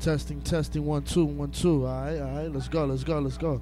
Testing, testing, one, two, one, two. All right, all right, let's go, let's go, let's go.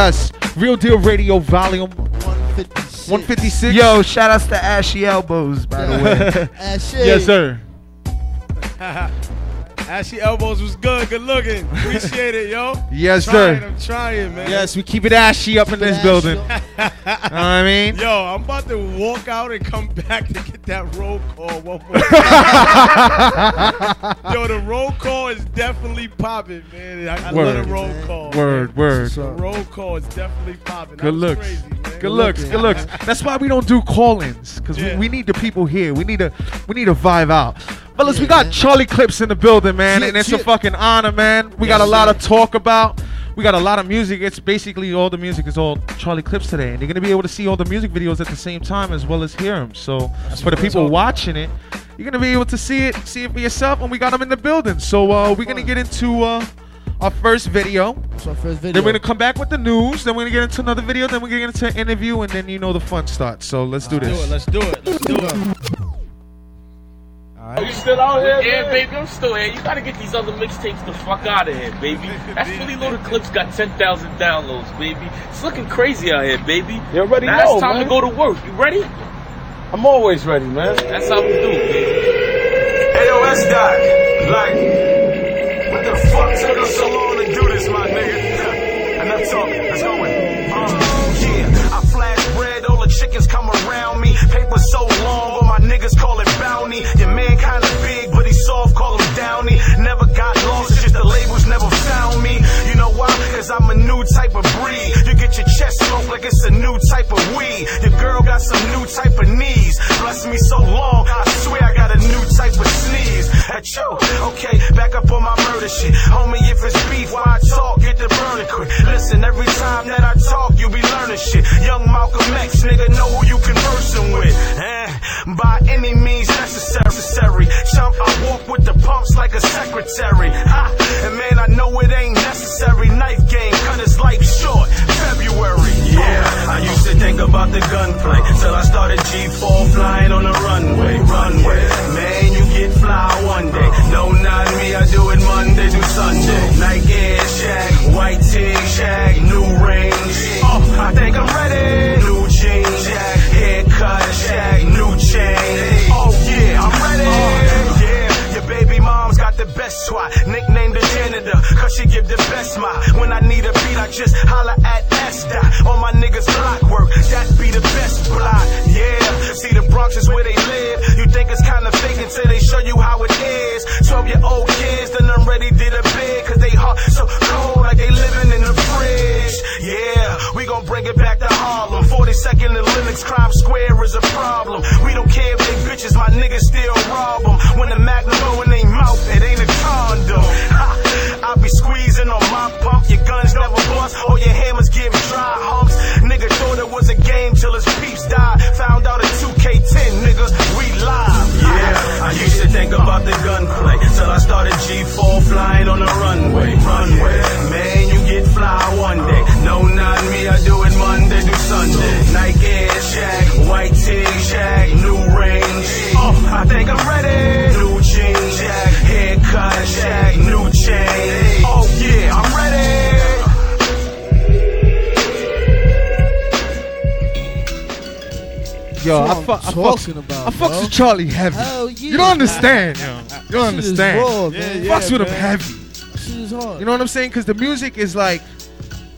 Yes. Real Deal Radio Volume 156. 156. Yo, shout outs to Ashy Elbows, by the way. Shit. Yes, sir. Ashy elbows was good, good looking. Appreciate it, yo. Yes, Trying, sir. I'm trying, man. Yes, we keep it ashy up in this Ashy building. up. know what I mean? Yo, I'm about to walk out and come back to get that roll call one more time. Yo, the roll call is definitely popping, man. I, I love Word. the roll call. Word, word. The roll call is definitely popping. That Good was looks. Crazy, man. Good looks. Good looks. That's why we don't do call-ins because Yeah. we, we need the people here. We need to we need to vibe out. Fellas, we got man. Charlie Clips in the building, man, Yeah, and it's yeah. a fucking honor, man. We got a lot of talk about. We got a lot of music. It's basically all the music is all Charlie Clips today, and you're gonna be able to see all the music videos at the same time as well as hear them. So for the people watching it, you're gonna be able to see it, see it for yourself, and we got them in the building. So uh, we're gonna get into uh, our first video. That's our first video. Then we're gonna come back with the news. Then we're gonna get into another video. Then we're gonna get into an interview, and then you know the fun starts. So let's do Do it. this. Let's do it. Let's do it. Are you still out here? Yeah, baby, I'm still here. You gotta get these other mixtapes the fuck out of here, baby. That fully loaded clips got 10,000 downloads, baby. It's looking crazy out here, baby. You already now know, it's time man. to go to work. You ready? I'm always ready, man. That's how we do, baby. AOS dot. Like, what the fuck took us so long to do this, my nigga? Enough talking. Let's go in. Chickens come around me. Paper so long, all my niggas call it bounty. Your man kinda big, but he soft, call him Downey. Never got lost, it's just the labels never found me. You know why? Cause I'm a new type of breed. You get your chest smoked like it's a new type of weed. Your girl got some new type of knees. Pumps like a secretary. Ha, and man, I know it ain't necessary. Knife game, cut his life short. February. Yeah, I used to think about the gunplay till I started G4 flying on the runway. Runway, man, you get fly one day. No, not me, I do it Monday through Sunday. Nike Air Shag, white tee shag, new range. Oh, I think I'm ready. Nickname. Nicknamed the janitor, cause she give the best my. When I need a beat, I just holler at Esther. All my niggas block work, that be the best block. Yeah, see the Bronx is where they live. You think it's kinda fake until they show you how it is. 12 year old kids, then I'm ready to the bit cause they hot so cold like they living in the fridge. Yeah, we gon' bring it back to Harlem. 42nd and Lenox, Crime Square is a problem. We don't care if they bitches, my niggas still rob them. When the Mac go in they mouth, it ain't a condom. Ha, I be squeezing on my pump. Your guns never bust, or your hammers give dry humps. Nigga thought it was a game till his peeps died. Found out at 2K10, nigga, we live. Yeah, I used to think about the gunplay till I started G4 flying on the runway. Runway, man, you get fly one day. No, not me, I do it Monday through Sunday. Nike Air Shack, white tee Shack, new range. Oh, I think I'm ready. I, That's fuck, what I I'm fucks, about, I fucks bro. with Charlie heavy. Hell yeah. You don't understand, yo. You don't Shit understand. raw, man. fucks with him heavy. Shit is hard. You know what I'm saying? Because the music is like,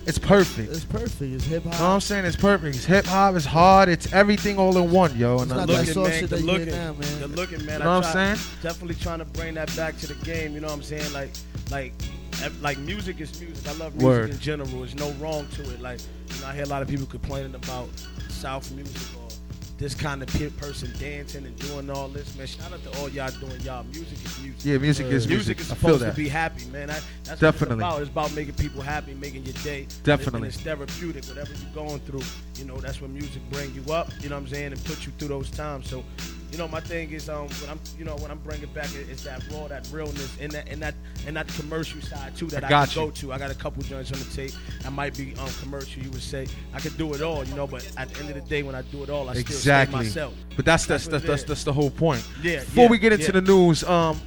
it's perfect. it's perfect. It's hip You know what I'm saying? It's perfect. It's hip hop. It's hard. It's everything all in one, yo. And It's I not like, that looking, soft man. shit that Good you hear looking. now, man. Good looking, man. You know I what I'm saying? Definitely trying to bring that back to the game. You know what I'm saying? Like, like, like music is music. I love music Word. in general. There's no wrong to it. Like, you know, I hear a lot of people complaining about South music or this kind of pe- person dancing and doing all this, man. Shout out to all y'all doing y'all. Music is music. yeah, music is music. Music is I feel supposed that. to be happy, man. That, that's Definitely. what it's about. It's about making people happy, making your day. Definitely. And it's therapeutic. Whatever you're going through, you know, that's what music bring you up. You know what I'm saying, and put you through those times. So, you know, my thing is, um, when I'm, you know, when I'm bringing back, it- it's that raw, that realness, and that, and that, and that commercial side too that I I, got can you. go to. I got a couple joints on the tape. I might be um commercial. You would say I could do it all, you know, but at the end of the day, when I do it all, I still Exactly. stay myself. But that's that's That's that's that's, the whole point. Yeah, Before yeah, we get into yeah. the news, um,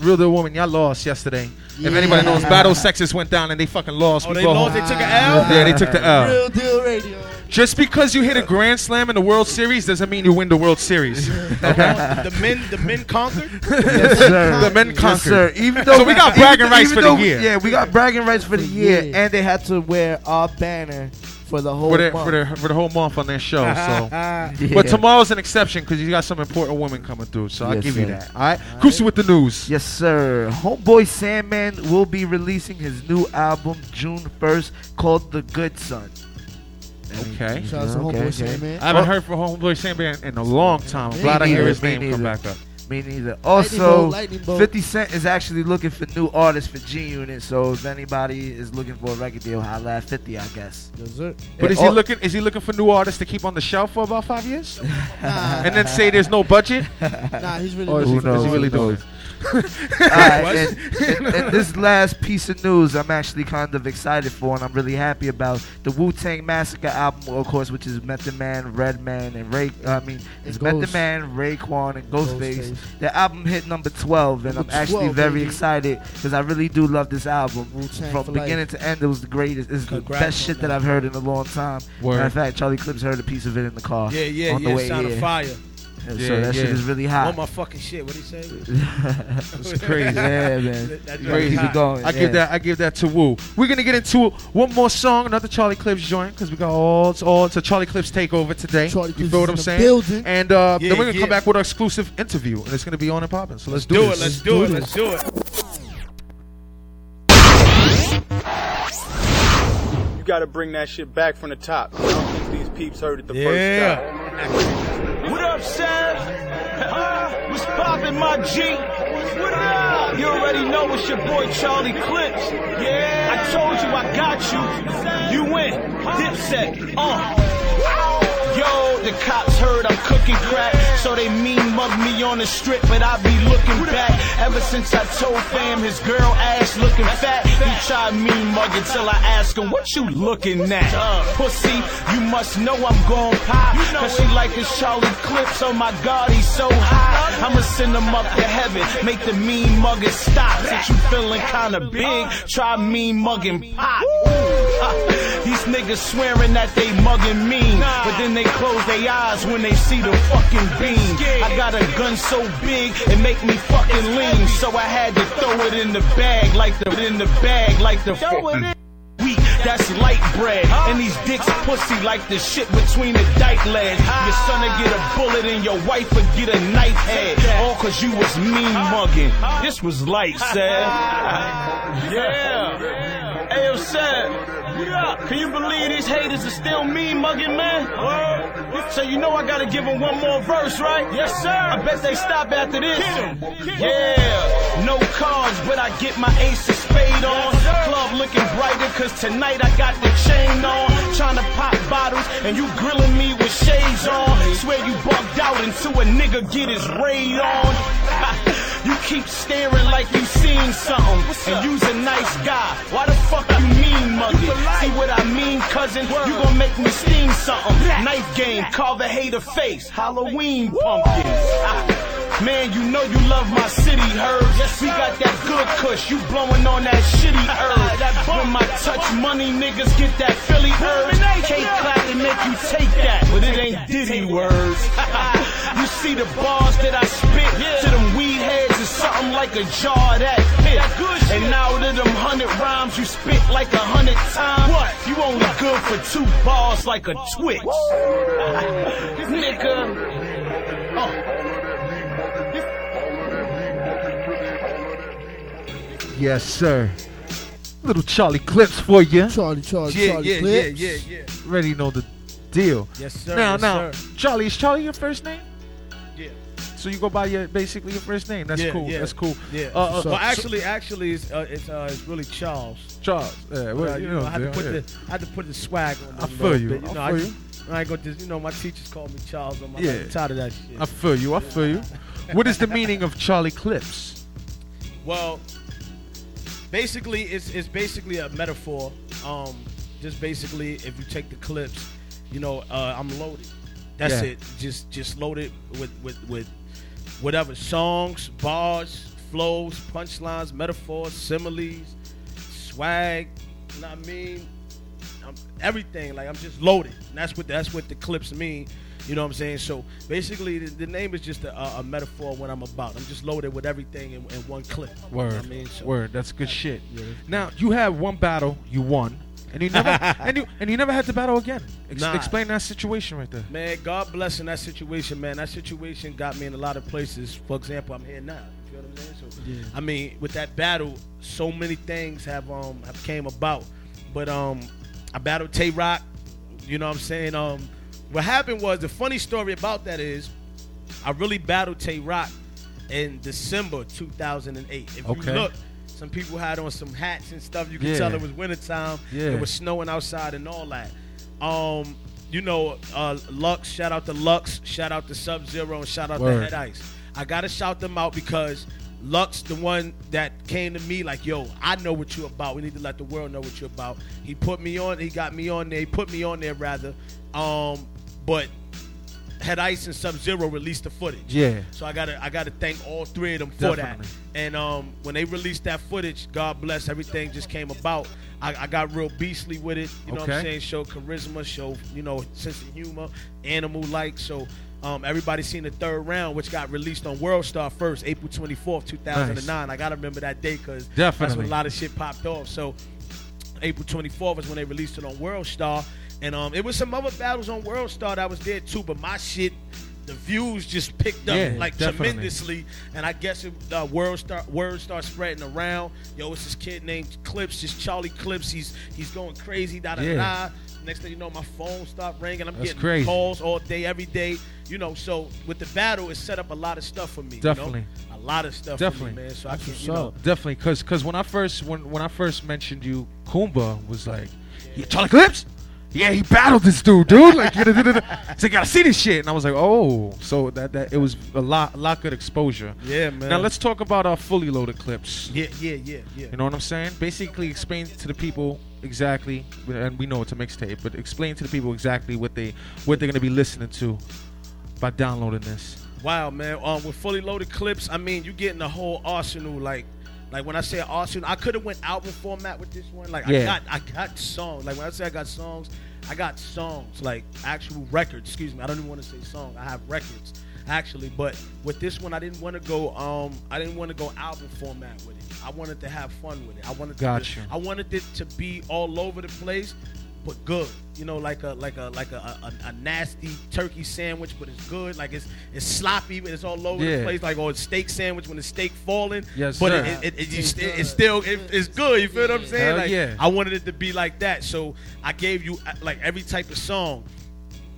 real deal woman, y'all lost yesterday. If anybody knows, Battle Sexes went down and they fucking lost. Oh, We they lost. home. They took an L. Yeah, they took the L. Real deal radio. Just because you hit a grand slam in the World Series doesn't mean you win the World Series. Okay. the men, the men conquered. Yes, sir. The men Yes, conquered. sir. Even though So we got bragging rights even for the though- year. Yeah, we got bragging rights for the year, year. and they had to wear our banner for the whole for the month. for the for the whole month on their show. So, Yeah. but tomorrow's an exception because you got some important women coming through. So I'll Yes, give you that. All right, Cruise with the news. Yes, sir. Homeboy Sandman will be releasing his new album June 1st called The Good Sun. Okay. Shout out to Okay, Homeboy okay. Sandman. I haven't Well- heard from Homeboy Sandman in a long time. I'm glad I hear his name come back up. Me neither. Lightning Also, bolt, lightning bolt. 50 Cent is actually looking for new artists for G Unit. So if anybody is looking for a record deal, holla at 50, I guess. Yes, sir. But Yeah, is he looking? Is he looking for new artists to keep on the shelf for about five years, nah, and then say there's no budget? Nah, he's really Or is he, looking Who is he knows? really doing it? Alright, and, and- and this last piece of news, I'm actually kind of excited for, and I'm really happy about the Wu Tang Massacre album, of course, which is Method Man, Redman, and Ray. Uh, I mean, it's And Method Man, Raekwon, and Ghostface. Ghostface. The album hit number 12, and Number I'm actually 12, very baby. excited because I really do love this album. Wu-Tang From beginning life. to end, it was the greatest. It's the best shit that that. I've heard in a long time. Word. Matter of fact, Charlie Clips heard a piece of it in the car. Yeah, yeah, on the yeah. way Sound of here. fire. And Yeah, so that shit is really hot. hot. my fucking shit? What he say? It's crazy. yeah, man. That's crazy really keep it going. I yeah. give that. I give that to Wu. We're gonna get into one more song, another Charlie Clips joint, because we got all it's all it's a Charlie Clips takeover today. Charlie you feel what I'm saying? building. And uh, Yeah, then we're gonna yeah. come back with our exclusive interview, and it's gonna be on and popping. So let's, do, do, it. Let's do do it. Let's do it. You gotta bring that shit back from the top. I don't think these peeps heard it the Yeah. first time. Up, Sam? Huh? What's poppin', my G? What up? You already know it's your boy Charlie Clips. Yeah. I told you I got you. You win. Dipset. Uh. Yo, the cops heard I'm cooking crack, so they mean mug me on the strip, but I be looking back. Ever since I told fam his girl ass looking fat, he tried mean mugging till I ask him, what you looking at? Pussy, you must know I'm gon' pop, cause she like his Charlie Clips, oh my god, he's so high. I'ma send him up to heaven, make the mean mugging stop. Since you feeling kinda big, try mean mugging pop. These niggas swearing that they mugging mean, but then they close their eyes when they see the fucking beam. I got a gun so big it make me fucking lean, so I had to throw it in the bag like the in the bag like the fucking weak. That's light bread, and these dicks pussy like the shit between the dike legs. Your son'll get a bullet and your wife will get a knife head, all cause you was mean mugging. This was light, said. Yeah. Hey, yo, said. Can you believe these haters are still me mugging, man? So you know I gotta give them one more verse, right? Yes, sir. I bet they stop after this. Yeah, no cards, but I get my ace of spade on. Club looking brighter, cause tonight I got the chain on. Trying to pop bottles, and you grilling me with shades on. Swear you bugged out until a nigga get his raid on. You keep staring like you seen something, and you's a nice guy. Why the fuck you mean mugging? See what I mean, cousin? You gon' make me steam something. Knife game, carve a hater face. Halloween pumpkins. Ah, Man, you know you love my city, herbs. Yes, we got that good kush, you blowing on that shitty herb. When my touch money niggas get that Philly herbs, cake clap and make you take that, but it ain't Diddy words. You see the bars that I spit to them weed heads is something like a jar of that pit. And now to them hundred rhymes you spit like a hundred times, what? You only good for two bars like a Twix. Nigga. Oh. Yes, sir. Little Charlie clips for you. Charlie, Charlie, Yeah, Charlie yeah, Clips. yeah, yeah, yeah. Already know the deal. Yes, sir. now, yes, now, sir. Charlie, is Charlie your first name? So you go by your basically your first name. That's Yeah, cool. yeah. That's cool. Yeah. Uh, uh, well, so- actually, actually, it's uh, it's uh, it's really Charles. Charles. Yeah, well, Uh, you you know, I had to put yeah. the I had to put the swag on. I it a feel little you. Bit, I know, feel just- I ain't gonna just you know my teachers called me Charles on my Yeah. I'm tired of that shit. I feel you. I feel you. What is the meaning of Charlie Clips? Well, basically, it's it's basically a metaphor. Um, just basically, if you take the clips, you know, uh, I'm loaded. That's Yeah. it. Just just loaded with with with whatever songs, bars, flows, punchlines, metaphors, similes, swag. You know what I mean? Um, everything. Like I'm just loaded. And that's what that's what the clips mean. You know what I'm saying? So basically, the, the name is just a, a, metaphor of what I'm about. I'm just loaded with everything in, in one clip. You know Word. I mean? So- Word. That's good shit. Now you have one battle you won, and you never and you and you never had to battle again. Ex- Nah. Explain that situation right there. Man, God bless in that situation, man. That situation got me in a lot of places. For example, I'm here now. You know what I'm saying? So, I mean, with that battle, so many things have um have came about. But um, I battled Tay Roc. You know what I'm saying? Um, what happened was the funny story about that is, I really battled Tay Roc in December 2008. If Okay. you look, some people had on some hats and stuff. You could Yeah. tell it was wintertime. Yeah. It was snowing outside and all that. Um, you know, uh, Lux, shout out to Lux, shout out to Sub Zero, and shout out Word. to Head Ice. I gotta shout them out because Lux, the one that came to me like, yo, I know what you're about. We need to let the world know what you're about. He put me on, he got me on there, he put me on there rather. Um, but Head Ice and Sub Zero released the footage. Yeah. So I gotta I gotta thank all three of them for Definitely. that. And um, when they released that footage, God bless, everything just came about. I, I got real beastly with it. You know what I'm saying? Show charisma, show you know sense of humor, animal like. So um, everybody seen the third round, which got released on World Star first, April 24th, 2009. I gotta remember that day because that's when a lot of shit popped off. So April 24th was when they released it on World Star. And um, it was some other battles on World Star that was there too, but my shit, the views just picked up Yeah, like definitely. tremendously. And I guess it, uh, World Star word started spreading around. Yo, it's this kid named Clips, just Charlie Clips. He's he's going crazy. Da da da. Next thing you know, my phone stopped ringing. I'm That's getting crazy. calls all day, every day. You know, so with the battle, it set up a lot of stuff for me. you know? Definitely. a lot of stuff Definitely. for me, man. So I That's can, what's you know. Definitely, cause, cause when I first when when I first mentioned you, Kumba was like, yeah, Charlie Clips. Yeah, he battled this dude, dude. Like, he's like, gotta see this shit, and I was like, oh, so that that it was a lot, a lot good exposure. yeah, man. Now let's talk about our fully loaded clips. Yeah, yeah, yeah, yeah. You know what I'm saying? Basically, explain to the people exactly, and we know it's a mixtape, but explain to the people exactly what they what they're gonna be listening to by downloading this. Wow, man. Um, with fully loaded clips, I mean, you're getting the whole arsenal. Like, like when I say arsenal, I could have went album format with this one. Like, Yeah. I got, I got songs. Like when I say I got songs, I got songs, like actual records. Excuse me, I don't even want to say song. I have records actually, but with this one, I didn't want to go. Um, I didn't want to go album format with it. I wanted to have fun with it. I wanted to. Gotcha. I wanted it to be all over the place. but good. You know, like a like a like a, a, a nasty turkey sandwich, but it's good. Like it's it's sloppy, but it's all over Yeah. the place. Like or a steak sandwich when the steak falling. Yes, but sir. it, it, it, you Tastes st- it's still it, it's good. You feel what I'm saying? Hell like yeah. I wanted it to be like that. So I gave you uh, like every type of song.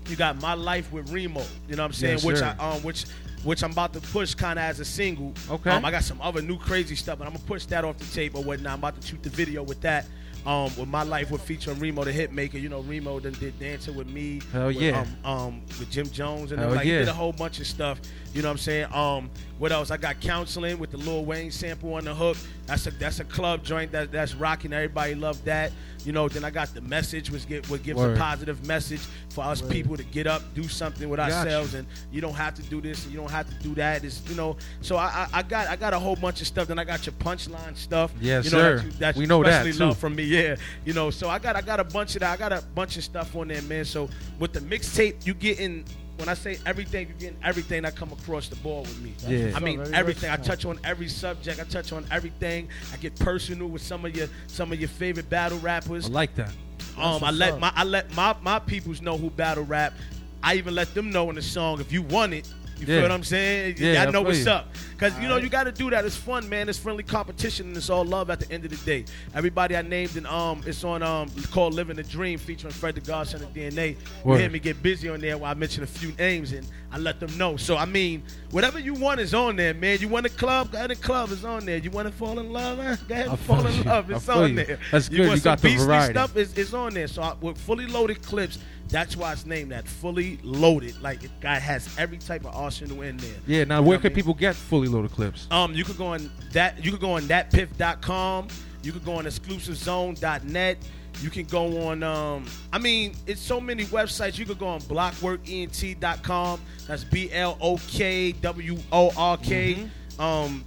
You got my life with Remo. You know what I'm saying? Which. I um which which I'm about to push kind of as a single. Okay. Um, I got some other new crazy stuff, but I'm gonna push that off the tape or whatnot. I'm about to shoot the video with that. Um, with my life with featuring Remo the Hitmaker. You know, Remo done did dancing with me. Hell with, yeah. Um, um, with Jim Jones and like he did a whole bunch of stuff. You know what I'm saying? Um, what else? I got counseling with the Lil Wayne sample on the hook. That's a that's a club joint that that's rocking. Everybody loved that. You know, then I got the message, which get what gives Word. a positive message for us people to get up, do something with ourselves, and you don't have to do this and you don't have to do that. It's you know, so I, I I got I got a whole bunch of stuff. Then I got your punchline stuff. Yes, you know, sir. That you, that We you know that, especially too. love from me. Yeah, you know, so I got I got a bunch of that. I got a bunch of stuff on there, man. So with the mixtape, you getting when I say everything, you're getting everything that come across the board with me. Yeah. I mean Very everything. I touch on every subject. I touch on everything. I get personal with some of your some of your favorite battle rappers. I like that. Um, I let up. my I let my my peoples know who battle rap. I even let them know in the song if you want it. You Yeah. feel what I'm saying? Yeah, I I know what's you. up. Cause you know you got to do that. It's fun, man. It's friendly competition and it's all love at the end of the day. Everybody I named and um, it's on um called Living the Dream featuring Fred the Godson and DNA. You Word. hear me get busy on there while I mention a few names and I let them know. So I mean, whatever you want is on there, man. You want a club? Go ahead, the club is on there. You want to fall in love? Eh? Go ahead, and fall in you. love. It's on you. there. That's good. want You got some the beastly variety. stuff? Is, is on there. So I, with fully loaded clips, that's why it's named that. Fully loaded. Like it guy has every type of arsenal in there. Yeah. Now, You where can people get fully loaded clips? Um, you could go on that. You could go on datpiff.com. You could go on exclusivezone.net. You can go on. Um, I mean, it's so many websites. You could go on blockworkent.com. That's B L O K W O R K. Um,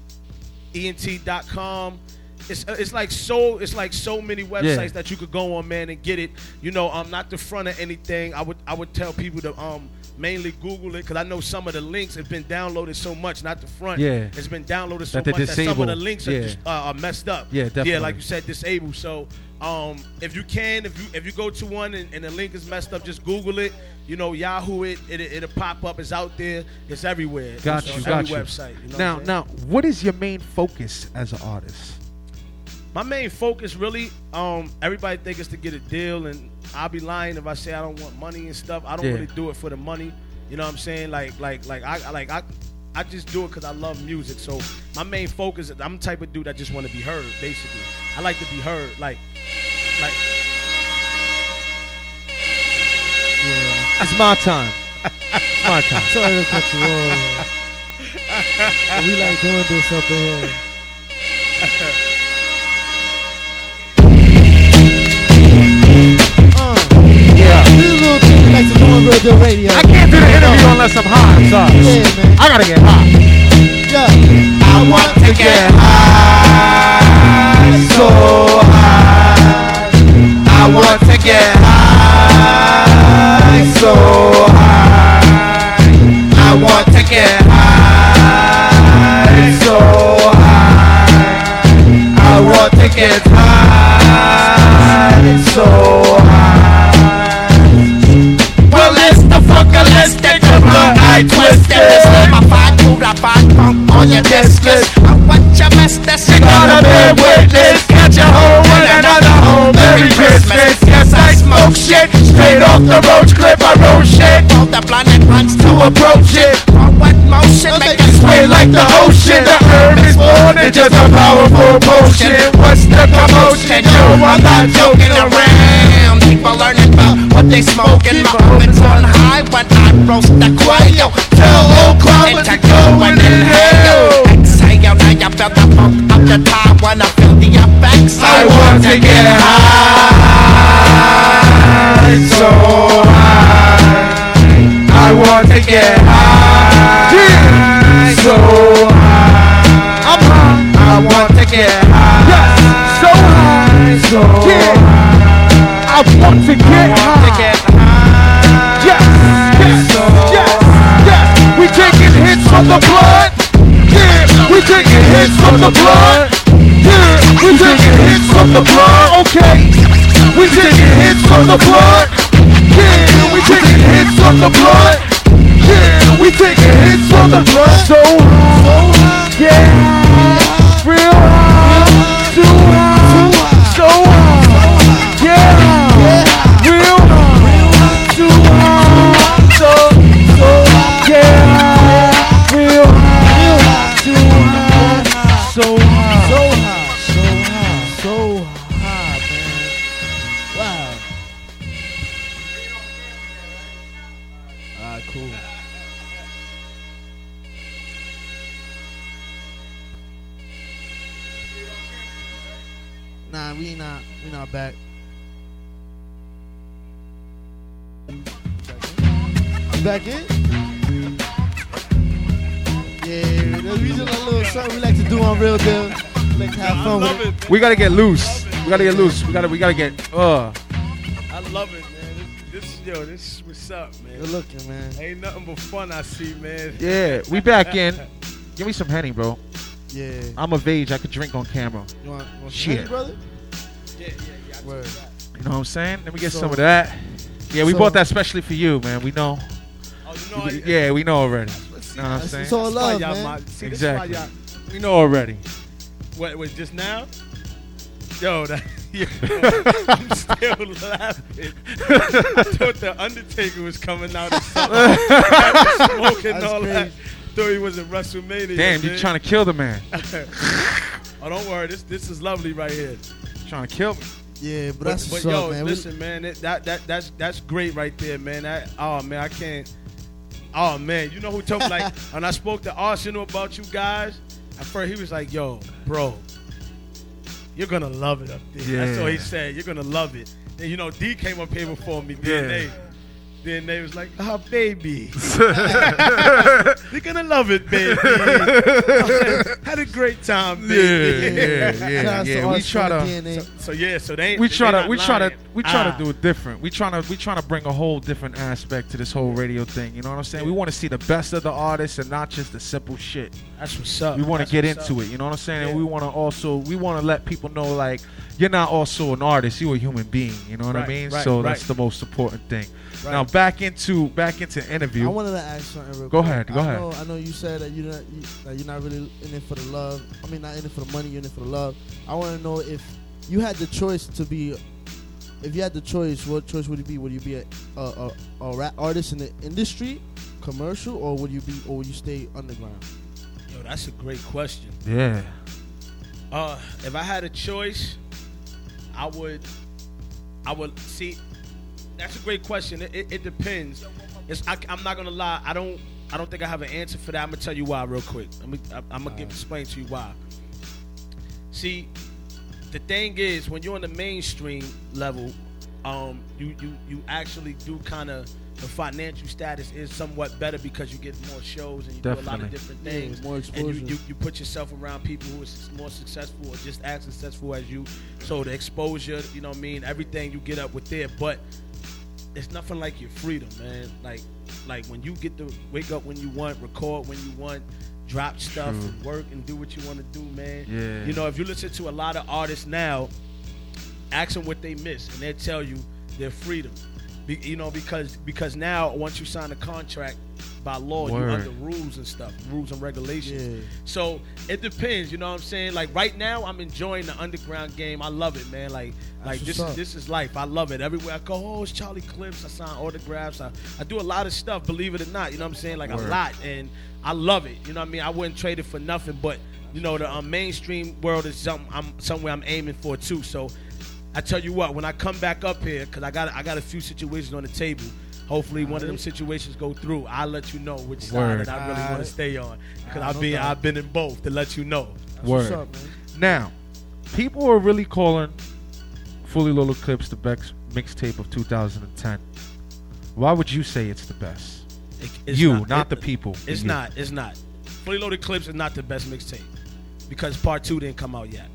ent.com. It's, uh, it's like so it's like so many websites Yeah. that you could go on man and get it you know i'm not the front of anything i would i would tell people to um mainly google it because i know some of the links have been downloaded so much not the front Yeah. it's been downloaded so That much that some of the links are, Yeah. just, uh, are messed up Yeah, definitely. yeah like you said disabled so um if you can if you if you go to one and, and the link is messed up just google it you know yahoo it, it it'll pop up it's out there it's everywhere Got It's you. Got you. website you know now, what now, what is your main focus as an artist? My main focus really, um, everybody think is to get a deal, and I'll be lying if I say I don't want money and stuff. I don't Yeah. really do it for the money. You know what I'm saying? Like, like, like I, I- like I, I just do it because I love music. So my main focus is I'm the type of dude that just want to be heard. Basically, I like to be heard. Like, like Yeah. It's my time. It's my time. Sorry to cut you off. we like doing this up in here. Yeah. this is a little thing we like to do on Real Deal Radio. I can't do the interview unless I'm high. I'm sorry. Yeah, man. I gotta get high. Yeah. I want to get high, so high. I want to get high, so high. I want to get high, so high. I want to get high, so high. I twist it. My fight, put a fight pump on your list. I watch your mess, that's You gotta bear witness, I shit straight off the roach clip. I roll shit All the planet runs to approach it. forward motion, make it Sway like the ocean. The herb is more than just a powerful potion. What's the commotion? Yo, I'm not joking around. People learning about what they smoking. My ovens on high when I roast the quail. Tell old Clover to go and inhale. Exhale, now you feel the funk up the top when I feel the effects. I want to get high, I want to get We gotta get loose. We gotta get loose. We gotta we gotta get uh I love it, man. This, this yo, this is what's up, man. Good looking, man. Ain't nothing but fun I see, man. Yeah, we back in. Give me some henny, bro. Yeah. I'm of age. I could drink on camera. You want, want some Shit. Henny, brother? Yeah, yeah, yeah. Word. You know what I'm saying? Let me get So- some of that. Yeah, we so- bought that especially for you, man. We know. Oh, you know, I, Yeah, we know already. See, Know what I'm That's- saying? it's all love, man. see, Exactly. This is why y'all, We know already. Wait, wait, just now? Yo, that, yo, I'm still laughing. I thought the Undertaker was coming out or something. I was smoking That's all that. Thought he was in WrestleMania. Damn, you man. trying to kill the man. Oh, don't worry. This this is lovely right here. trying to kill me. Yeah, but, But, that's but what's yo, up, man. Listen, man. It, that that that's that's great right there, man. That oh man, I can't. Oh man, you know who told me like when I spoke to Arsenal about you guys. At first, he was like, "Yo, bro, you're gonna love it up there." That's Yeah. all he said. You're gonna love it. And you know, D came up here before me. Yeah. DNA. Then they was like, "Ah, baby, you're gonna love it, baby." Had a great time, baby. Yeah, yeah, Shout yeah, out yeah. We try to. DNA. So yeah, so they ain't. We they try to not we try to we try Ah. to do it different. We trying to we trying to bring a whole different aspect to this whole radio thing. You know what I'm saying? We want to see the best of the artists and not just the simple shit. That's what's up. We want to get into up. it. You know what I'm saying? Yeah. And we want to also we want to let people know like you're not also an artist. You're a human being. You know what I mean? right, so right. that's the most important thing. Right. Now back into back into interview. I wanted to ask something real Go quick. ahead, go I ahead. Know, I know you said that you're not you, that you're not really in it for the love. I mean, not in it for the money. You're in it for the love. I want to know if you had the choice to be, if you had the choice, what choice would it be? Would you be a a, a, a rap artist in the industry, commercial, or would you be, or would you stay underground? Yo, that's a great question. yeah. Uh, if I had a choice, I would, I would see. That's a great question. It, it, it depends. It's, I, am not gonna lie. I don't. I don't think I have an answer for that. I'm gonna tell you why real quick. I'm I'm gonna give, explain to you why. See, the thing is, when you're on the mainstream level, um, you you you actually do kind of the financial status is somewhat better because you get more shows and you do a lot of different Yeah, things. more and you, you, you put yourself around people who are more successful or just as successful as you. So the exposure, you know what I mean, everything you get up with there, but it's nothing like your freedom, man. Like like when you get to wake up when you want, record when you want, drop stuff True. and work and do what you want to do, man. Yeah. You know, if you listen to a lot of artists now, ask them what they miss, and they'll tell you their freedom. Be, you know, because because now once you sign a contract by law, Word. under rules and stuff, rules and regulations. Yeah. So it depends, you know what I'm saying? Like right now, I'm enjoying the underground game. I love it, man. Like like this is this is life. I love it. Everywhere I go, oh, it's Charlie Clips. I sign autographs. I, I do a lot of stuff, believe it or not. You know what I'm saying? Like a lot, and I love it. You know what I mean? I wouldn't trade it for nothing. But you know, the um, mainstream world is something I'm somewhere I'm aiming for too. So I tell you what, when I come back up here, because I got I got a few situations on the table. Hopefully, one of them situations go through. I'll let you know which side Word. that I really want to stay on. Because I've been. I've been in both to let you know. That's Word. What's up, man? Now, people are really calling Fully Loaded Clips the best mixtape of 2010. Why would you say it's the best? It- it's you, not, it- the people. It's you. not. It's not. Fully loaded clips is not the best mixtape because part two didn't come out yet.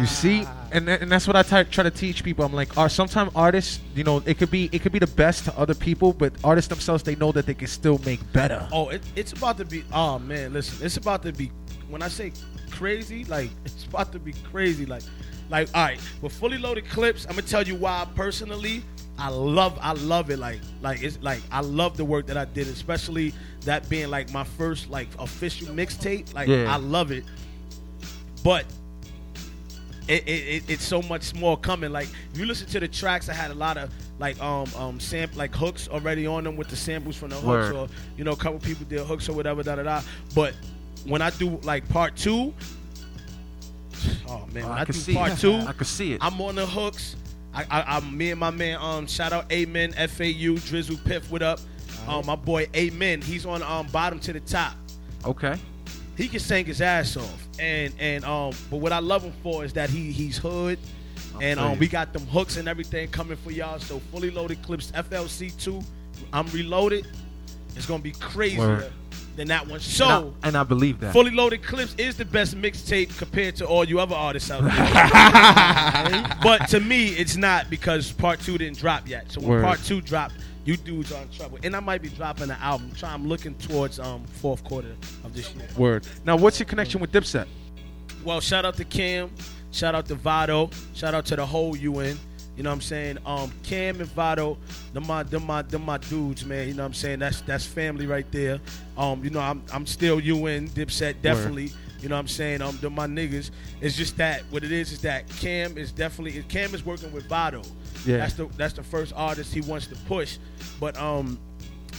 You see, and and that's what I try to teach people. I'm like, are sometimes artists, you know, it could be it could be the best to other people, but artists themselves they know that they can still make better. Oh, it, it's about to be. Oh man, listen, it's about to be. When I say crazy, like it's about to be crazy. Like, like all right, with fully loaded clips, I'm gonna tell you why personally. I love I love it like like it's like I love the work that I did, especially that being like my first like official mixtape. Like Yeah. I love it. But it, it, it it's so much more coming. Like you listen to the tracks, I had a lot of like um um sam like hooks already on them with the samples from the hooks, Word. or you know, a couple people did hooks or whatever, da da da. But when I do like part two, oh man, when I, I can do see part it. two, I can see it. I'm on the hooks. I, I, I me and my man, um, shout out Amen, FAU, Drizzle Piff, what up? Um, my boy Amen, he's on um bottom to the top. Okay. He can sing his ass off, and and um, but what I love him for is that he he's hood, and um, we got them hooks and everything coming for y'all. So fully loaded clips, FLC two, I'm reloaded. It's gonna be crazier Word. than that one. And So. I, and I believe that. Fully Loaded Clips is the best mixtape compared to all you other artists out there. but to me, it's not because part two didn't drop yet. So when Word. part two dropped, you dudes are in trouble. And I might be dropping an album. Try, I'm looking towards um fourth quarter of this year. Word. Now, what's your connection with Dipset? Well, shout out to Cam, shout out to Vado, shout out to the whole UN. You know what I'm saying? Um, Cam and Vado, them my, them my, them my dudes, man. You know what I'm saying? That's that's family right there. Um, you know, I'm I'm still UN, Dipset, definitely. You know what I'm saying? Um, my niggas. It's just that what it is is that Cam is definitely Cam is working with Vado. Yeah. That's the that's the first artist he wants to push. But um,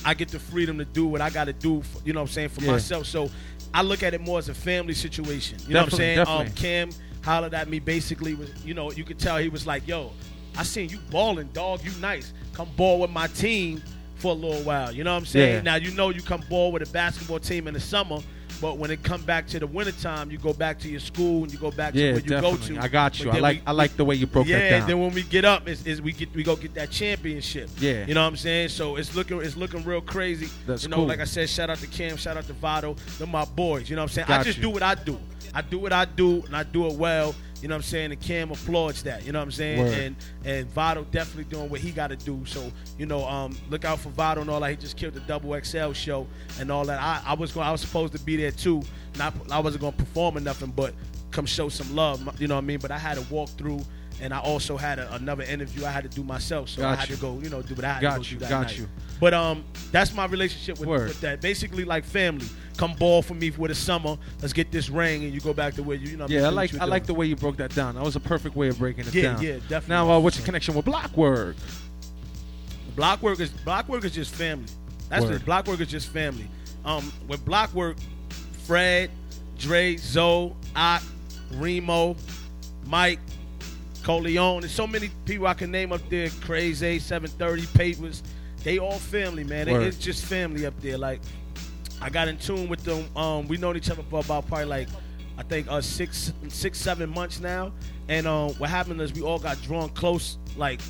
I get the freedom to do what I got to do. For, you know what I'm saying for Yeah. myself. So I look at it more as a family situation. You know what I'm saying? Um, definitely. Cam hollered at me basically was you know you could tell he was like yo I seen you balling dog you nice come ball with my team for a little while you know what I'm saying Yeah. now you know you come ball with a basketball team in the summer but when it come back to the wintertime you go back to your school and you go back to where you definitely. go to I got But you. I like we- I like the way you broke yeah, that down. then when we get up, is, is we get we go get that championship. Yeah. you know what I'm saying. So it's looking it's looking real crazy. That's you know, cool. like I said, shout out to Cam, shout out to Vado, they're my boys. You know what I'm saying. I just you. do what I do. I do what I do, and I do it well. You know what I'm saying. And Cam applauds that. You know what I'm saying. Word. And and Vado definitely doing what he got to do. So you know, um, look out for Vado and all that. He just killed the Double XL show and all that. I, I was going. I was supposed to be there too. Not I wasn't going to perform or nothing, but come show some love. You know what I mean. But I had to walk through. And I also had a, another interview I had to do myself, so I had you. to go, you know, do what I had Got to go you, do that got night. you. But um, that's my relationship with, with that. Basically, like family. Come ball for me for the summer. Let's get this ring, and you go back to where you, you know. yeah, I like I like the way you broke that down. That was a perfect way of breaking it Yeah, down. yeah, definitely. Now, uh, what's your connection with Blockwork? Block work is block work is just family. That's Word. it. Block work is just family. Um, with block work, Fred, Dre, Zoe, Ock, Remo, Mike, Coleon. There's so many people I can name up there. Crazy, 730 Papers. They all family, man. They- it's just family up there. Like I got in tune with them. Um, we known each other for about probably like I think uh six, six, seven months now. And um, what happened is we all got drawn close, like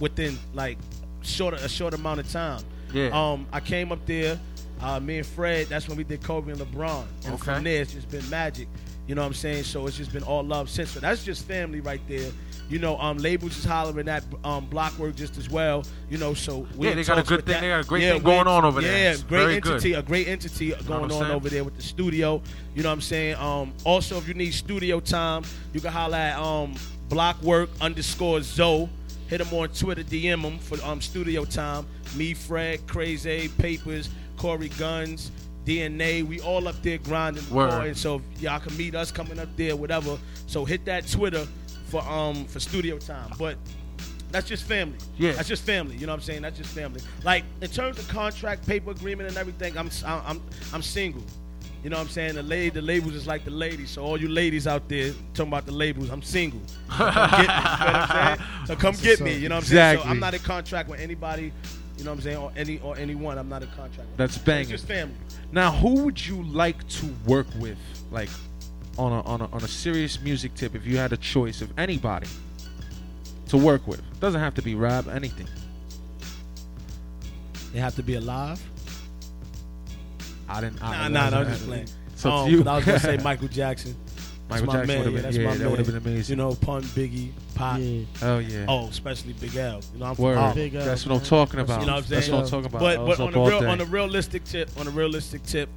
within like short a short amount of time. Yeah. Um, I came up there. Uh, me and Fred. That's when we did Kobe and LeBron. And Okay. from there, it's just been magic. You know what I'm saying? So it's just been all love since. So that's just family right there. You know, um, labels is hollering at um, Blockwork just as well. You know, so we Yeah, they got a good thing- that. they got a great Yeah, thing going on over there. Yeah, great very good. entity, a great entity going on over there with the studio. You know what I'm saying? Um, also, if you need studio time, you can holler at um, Blockwork underscore Zoe. Hit them on Twitter, DM them for um, studio time. Me, Fred, Crazy, Papers, Cory Gunz, DNA. We all up there grinding. Word. boy. So if y'all can meet us coming up there, whatever. So hit that Twitter for um for studio time. But that's just family. Yeah. That's just family. You know what I'm saying? That's just family. Like in terms of contract, paper agreement, and everything, I'm I'm I'm single. You know what I'm saying? The lady, the labels is like the ladies. So all you ladies out there talking about the labels, I'm single. So come get me. You know what I'm saying? So come get me. You know what I'm saying? So Exactly. I'm not in contract with anybody. You know what I'm saying? Or any or anyone. I'm not a contract. That's So banging. It's just family. Now, who would you like to work with, like on a on a on a serious music tip? If you had a choice of anybody to work with, doesn't have to be rap, anything. They have to be alive. I didn't. Nah, I, nah, nah, I'm just playing. So um, you. I was gonna say Michael Jackson. That's Michael my Jackson man. would've Yeah, been- that's yeah, my that would've been amazing. You know, Pun, Biggie, Pop. Yeah. Oh yeah. Oh, especially Big L. You know, I'm from Word. Harlem. Big L, That's what I'm talking about. You know what I'm saying? That's saying? what I'm talking about. But but on a real day. on a realistic tip, on a realistic tip,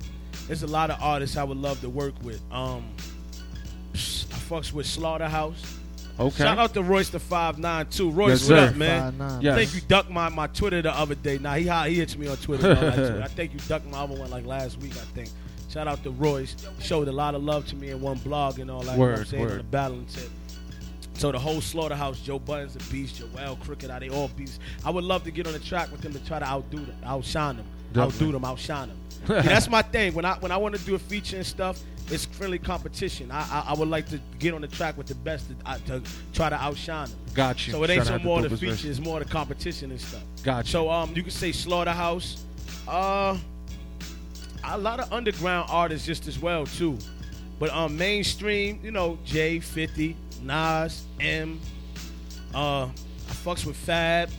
there's a lot of artists I would love to work with. Um, I fucks with Slaughterhouse. Okay. Shout out to Royce the five nine two. Royce, Yes, what sir. up, man? 5'9". Yes. I think you ducked my, my Twitter the other day. Nah, he he hits me on Twitter. and all that too. I think you ducked my other one like last week. I think. Shout out to Royce. Showed a lot of love to me in one blog and all that. you know what I'm Word, saying, on word. the battle tip. So the whole slaughterhouse, Joe Budden's a beast, Joell Crooked, how they all beasts. I would love to get on the track with them to try to outdo them, outshine them, Definitely. outdo them, outshine them. Yeah, that's my thing. When I when I want to do a feature and stuff, it's friendly competition. I, I I would like to get on the track with the best to, uh, to try to outshine them. Got you. So it ain't so more the feature, it's more the competition and stuff. Got you. So um, you could say Slaughterhouse, uh, a lot of underground artists just as well too, but um, mainstream, you know, J Fifty, Nas, M, uh, I fucks with Fab.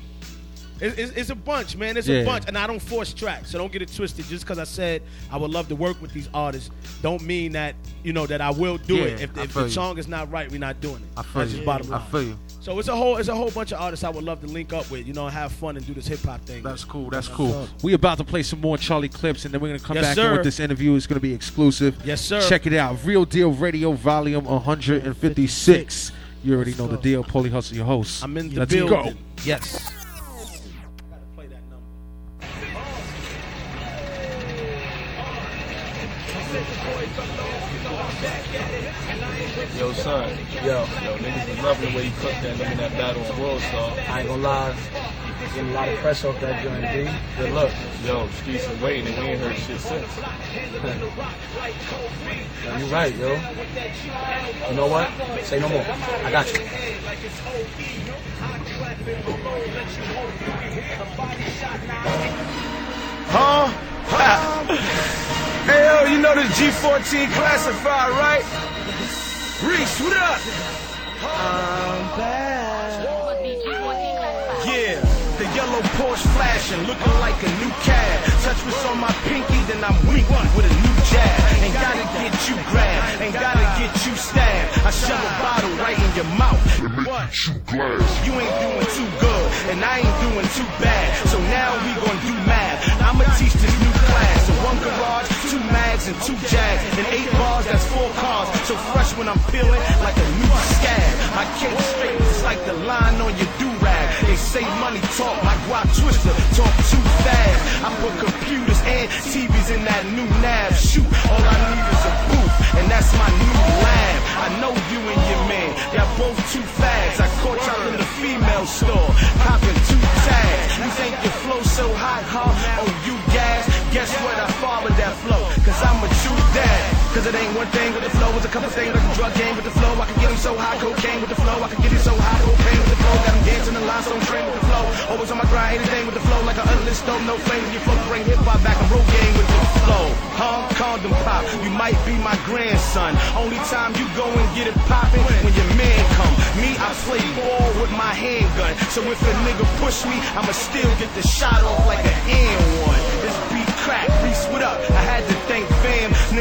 It- It's, it's a bunch, man. It's Yeah. a bunch, and I don't force tracks, so don't get it twisted. Just because I said I would love to work with these artists, don't mean that you know that I will do Yeah, it. If, if the you. song is not right, we're not doing it. I feel That's you. just bottom I feel you. So it's a whole it's a whole bunch of artists I would love to link up with, you know, and have fun and do this hip hop thing. That's cool. That's cool. We about to play some more Charlie clips, and then we're gonna come Yes, back in sir. with this interview. It's gonna be exclusive. Yes, sir. Check it out. Real Deal Radio, Volume 156. You already know the deal. Polly Hustle, your host. I'm in the Let's building. go. Yes. Yo, son. Yo. Yo, niggas was loving the way you cooked that nigga in that battle on World Star. I ain't gonna lie. Getting a lot of pressure off that joint, B. Good luck. Yo, streets are waiting and we ain't heard shit since. Yo, you right, yo. You know what? Say no more. I got you. Huh? hey, yo, you know the G14 classified, right? Reese, what up? I'm back. Yellow Porsche flashing, looking like a new cab. Touch what's on my pinky, then I'm weak with a new jab. Ain't gotta get you grabbed, ain't gotta get you stabbed. I shove a bottle right in your mouth. What? You ain't doing too good, and I ain't doing too bad. So now we gon' do math. I'ma teach this new class. So one garage, two mags, and two jags. And eight bars, that's four cars. So fresh when I'm peeling like a new scab. My cake straight, it's like the line on your do-rag. They say money talk, my guap twister talk too fast. I put computers and TVs in that new nav. Shoot, all I need is a booth, and that's my new lab. I know you and your man, y'all both too fags. I caught y'all in the female store, popping two tags. You think your flow so hot, huh? Oh, you gas? Guess what? I followed that flow, Cause it ain't one thing with the flow, it's a couple things like a drug game with the flow. I can get him so high, cocaine with the flow. I can get him so high, propane with the flow. Got him dancing the line, so I'm trained with the flow. Always on my grind, anything with the flow. Like an unlit stove, no flame in your flow. Bring hip hop back, I'm roll game with the flow. Huh? Condom pop, you might be my grandson. Only time you go and get it poppin' when your man come. Me, I play ball with my handgun. So if a nigga push me, I'ma still get the shot off like an and one.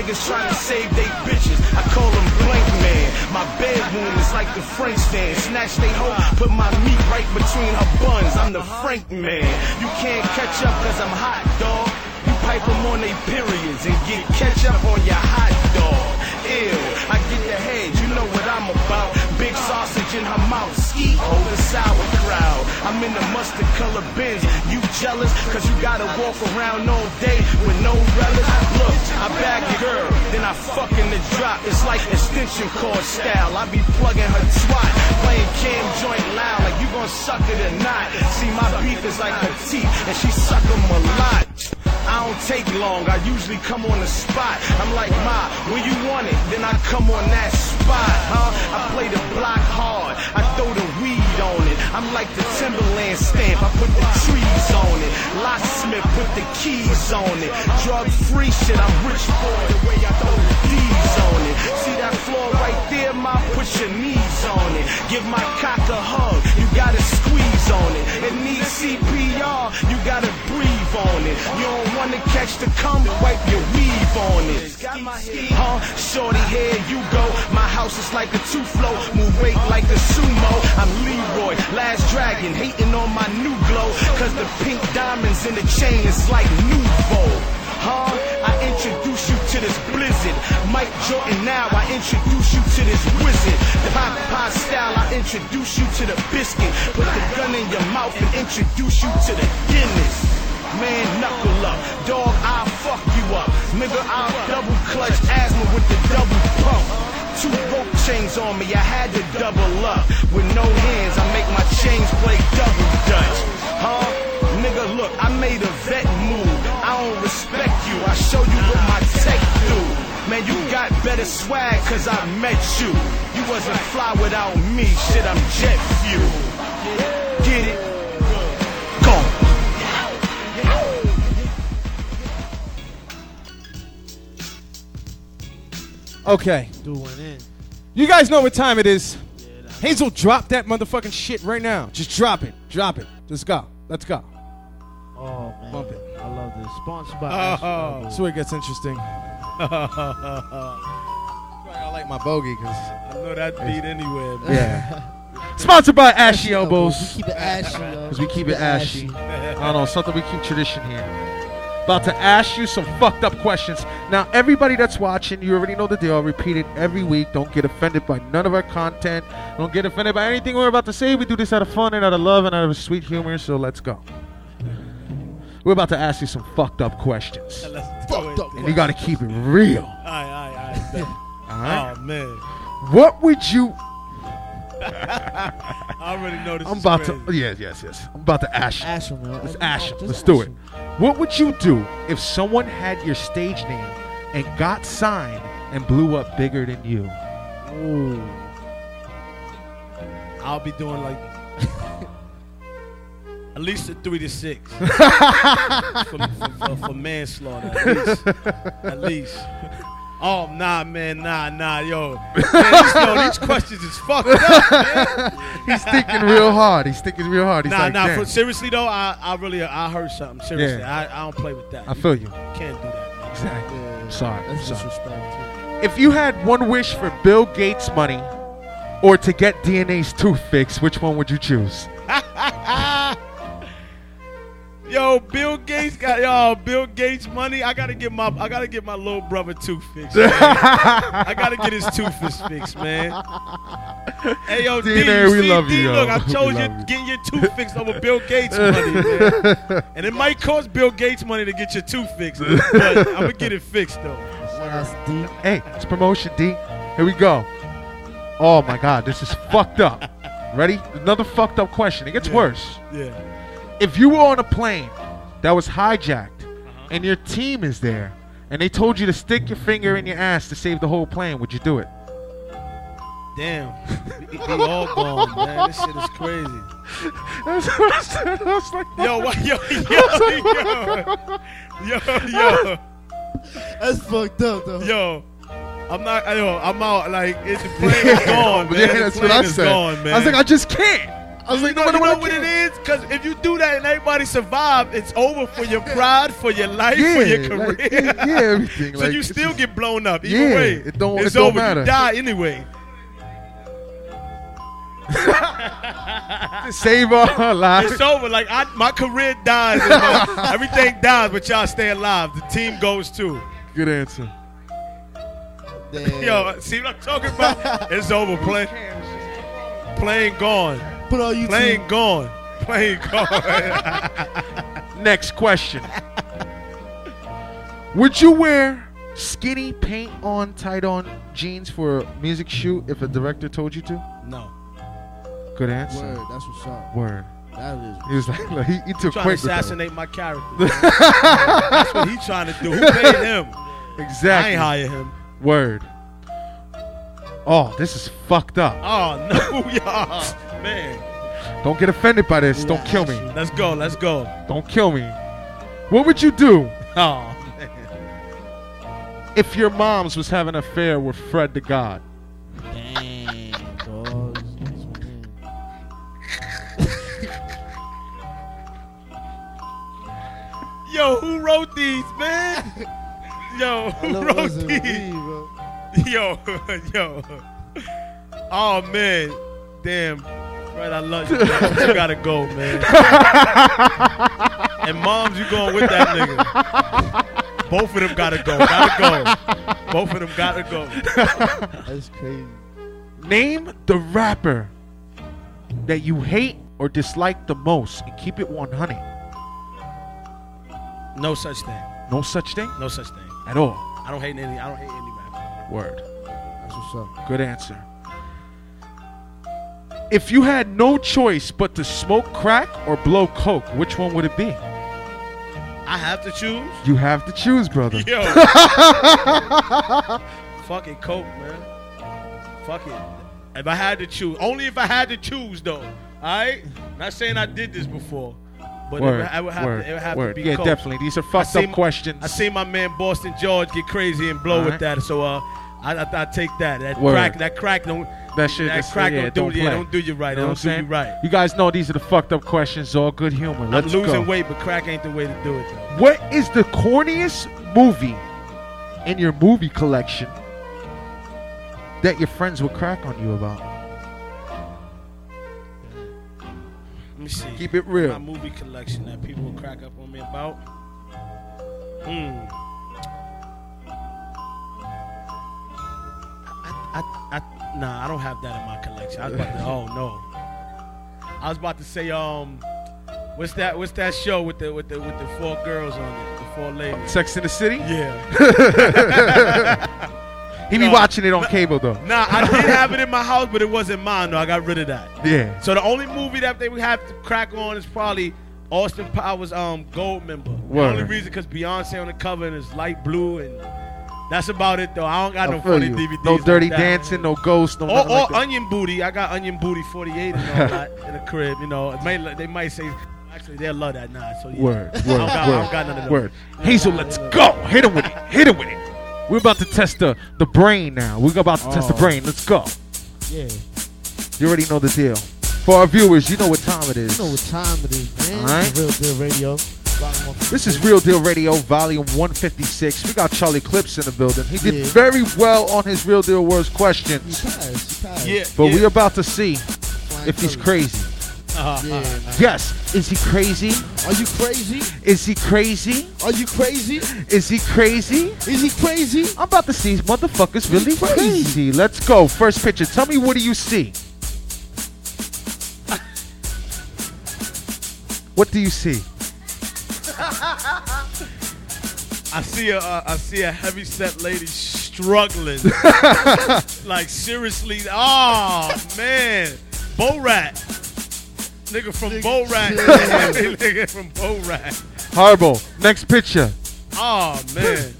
Niggas trying to save they bitches. I call them blank man. My bedroom is like the French stand. Snatch they hoe, put my meat right between her buns. I'm the Frank man. You can't catch up cause I'm hot, dog. You pipe them on they periods and get ketchup on your hot dog. Ew, I get the head, you know what I'm about. Big sausage in her mouth, ski over sauerkraut. I'm in the mustard color bins. You jealous? Cause you gotta walk around all day with no relish. Look, I bag your girl, then I fuck in the drop. It's like extension cord style. I be plugging her twat, playing cam joint loud like you gon' suck it or not. See, my beef is like her teeth, and she suck 'em a lot. I don't take long, I usually come on the spot. I'm like, Ma, when you want it, then I come on that spot, huh? I play the block hard, I throw the weed on it. I'm like the Timberland stamp, I put the trees on it. Locksmith put the keys on it. Drug free shit, I'm rich for the way I throw the D's on it. See that floor right there, Ma? Put your knees on it. Give my cock a hug, you gotta squeeze on it. It needs CPR, you gotta breathe on it. You don't wanna catch the cum, wipe your weave on it. Huh? Shorty, here you go. My house is like a two flow, move weight like a sumo. I'm Leroy, last dragon, hating on my new glow. Cause the pink diamonds in the chain is like Nouveau. Huh? I introduce you to to this blizzard. Mike Jordan, now I introduce you to this wizard. Pop pie style, I introduce you to the biscuit. Put the gun in your mouth and introduce you to the Guinness. Man, knuckle up. Dog, I'll fuck you up. Nigga, I'll double clutch asthma with the double pump. Two rope chains on me, I had to double up. With no hands, I make my chains play double dutch. Huh? Nigga, look, I made a vet move. I don't respect you. I show you what my tech do. Man, you got better swag cause I met you. You wasn't fly without me. Shit, I'm jet fuel. Get it? Okay. Dude went in. You guys know what time it is. Hazel, drop that motherfucking shit right now. Just drop it. Drop it. Let's go. Let's go. Oh man, Bump it. I love this. Sponsored by. Oh. Ashton. That's where it gets interesting. I like my bogey because I know that beat anywhere, man. yeah. Sponsored by Ashy Elbows. We keep it ashy. Because we keep it ashy. I don't know, something we keep tradition here. About to ask you some fucked up questions. Now, everybody that's watching, you already know the deal. I repeat it every week. Don't get offended by none of our content. Don't get offended by anything we're about to say. We do this out of fun and out of love and out of sweet humor. So let's go. We're about to ask you some fucked up questions. Let's do it. And you got to keep it real. Aye, aye, aye. bet. All right? Oh man, What would you? I already know this. I'm is about crazy. to. Yes, yes, yes. I'm about to ask you. Ash him, yo. Let's Uh, ash him. Let's do ash it. What would you do if someone had your stage name and got signed and blew up bigger than you? Ooh. I'll be doing like at least a three to six for, for, for, for manslaughter. At least, at least. Oh nah, man, nah, nah, yo, man, these, yo, these questions is fucked up, man. He's thinking real hard. He's thinking real hard. He's Nah, like, nah. For, seriously though, I, I really, I heard something. Seriously, Yeah. I, I don't play with that. I feel you. Can't do that. Man. Exactly. Yeah, I'm sorry. I'm That's disrespect. If you had one wish for Bill Gates' money or to get DNA's tooth fixed, which one would you choose? Yo, Bill Gates got yo, Bill Gates money. I gotta get my I gotta get my little brother tooth fixed. I gotta get his tooth fixed, man. Hey yo, D, DNA, you we see, love D, you, yo. look, I We told you love you. getting your tooth fixed over Bill Gates money, man. And it might cost Bill Gates money to get your tooth fixed, but I'm gonna get it fixed though. That's deep. Hey, it's promotion, D. Here we go. Oh my God, this is fucked up. Ready? Another fucked up question. It gets Yeah. worse. Yeah. If you were on a plane that was hijacked uh-huh. and your team is there and they told you to stick your finger in your ass to save the whole plane, would you do it? Damn. He, he all gone, man. This shit is crazy. That's what I said. I was like, Yo, what yo, yo, yo, yo, yo. That's fucked up, though. Yo, I'm not. Yo, I'm out. Like it, the plane is gone, man. yeah, The that's what I is said. Gone, man. I was like, I just can't. I was like, you know, no, you know what it is? Because if you do that and everybody survive, it's over for your pride, for your life, for your career. like, yeah, yeah, everything. so like, you still get blown up. Either Yeah, way, it don't- It's it don't over. matter. You die anyway. save our lives. It's over. Like I, my career dies. my- everything dies, but y'all stay alive. The team goes too. Good answer. Damn. Yo, see what I'm talking about? it's over. Plane, plane gone. Put all you Plane gone. Plane gone. Next question. Would you wear skinny paint on, tight on jeans for a music shoot if a director told you to? no. Good answer. Word, that's what's up. Word. That is. He was like, look, he, he took trying to quick with assassinate my character. That's what he's trying to do. Who paid him? Exactly. I ain't hire him. Word. Oh, this is fucked up. Oh no, y'all, man. Don't get offended by this. Don't kill me. Let's go. Let's go. Don't kill me. What would you do Oh man. if your mom's was having an affair with Fred the God? Dang, dog. This one in. Yo, who wrote these, man? Yo, who wrote wasn't me, these? Yo, yo. Oh man, damn. Fred, I love you. Man. You gotta go, man. and moms, you going with that nigga? Both of them gotta go. Gotta go. Both of them gotta go. That's crazy. Name the rapper that you hate or dislike the most and keep it 100. No such thing. No such thing No such thing. at all. I don't hate any. I don't hate any rapper. Word. That's what's up. Good answer. If you had no choice but to smoke crack or blow coke, which one would it be? I have to choose. You have to choose, brother. Yo. Fuck it, coke, man. Fuck it. If I had to choose, only if I had to choose, though. All right. Not saying I did this before, but Word, it, would- I would have word, to. It would have word. to be Yeah, coke. definitely. These are fucked up my- questions. I seen my man Boston George get crazy and blow with that, so uh, I, I, I take that. That Word. crack, that crack don't. That shit, that crack yeah, don't do don't yeah, play. don't do you right. You know don't do you right. You guys know these are the fucked up questions. All good humor. Let's I'm losing go. weight, but crack ain't the way to do it. Though. What is the corniest movie in your movie collection that your friends would crack on you about? Let me see. Keep it real. My movie collection that people will crack up on me about. Hmm. I, I, I, nah, I don't have that in my collection. I was about to. oh no. I was about to say, um, what's that? What's that show with the with the with the four girls on it? The four ladies. Sex in the City? Yeah. He be No. watching it on cable though. Nah, I did have it in my house, but it wasn't mine though. I got rid of that. Yeah. So the only movie that they would have to crack on is probably Austin Powers um Gold Member. The Word. only reason because Beyonce on the cover and it's light blue and that's about it though. I don't got I no funny you. DVDs. No like dirty that. dancing, no ghosts, no oh, Or, or oh, like. Onion Booty. I got Onion Booty 48 and all that in the crib. You know, it may, they might say actually they'll love that now. So yeah. Word, word, don't got, I word, don't got none of those. word. Hazel, let's go. Hit him with it. Hit him with it. We're about to test the, the brain now. We're about to test the Oh. brain. Let's go. Yeah. You already know the deal. For our viewers, you know what time it is. You know what time it is, man. All right. Real Deal Radio. Volume one- This is Real Deal Radio, Volume 156. We got Charlie Clips in the building. He did Yeah. very well on his Real Deal Words He questions, passed. He passed. Yeah. but yeah. we're about to see Flying if he's crazy. Uh-huh. Yeah, man. Yes, is he crazy? Are you crazy? Is he crazy? Are you crazy? Is he crazy? Is he crazy? I'm about to see these motherfuckers really Crazy. crazy. Let's go. First picture. Tell me what do you see? What do you see? I see a uh, I see a heavy set lady struggling. like seriously, oh man. Borat. Nigga from Borat. Nigga from Bo Rat. Harbo. Next picture. Oh man.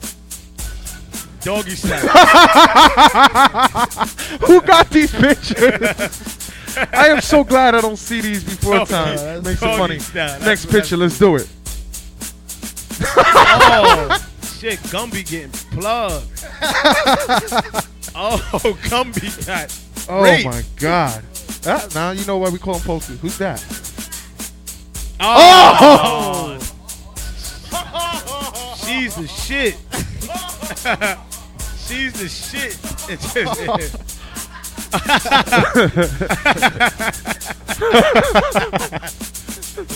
Doggy style. Who got these pictures? I am so glad I don't see these before Doggy- time. Makes it funny. style. Next picture. Let's do it. Oh shit, Gumby getting plugged. oh, Gumby got Oh raped. my god. Ah, now you know why we call him Pokey. Who's that? Oh! She's the shit. She's the shit.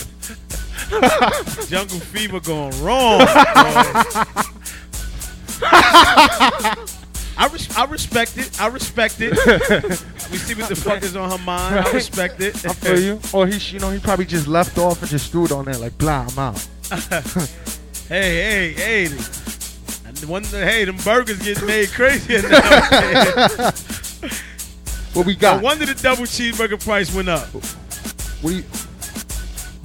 Jungle Fever going wrong. I, res- I respect it. I respect it. we see what the fuck is on her mind. I respect it. I feel you. Or he, you know, he probably just left off and just threw it on there like, blah, I'm out. Hey, hey, hey. The one, hey, them burgers getting made crazier now. What we no got? wonder the double cheeseburger price went up. What do you?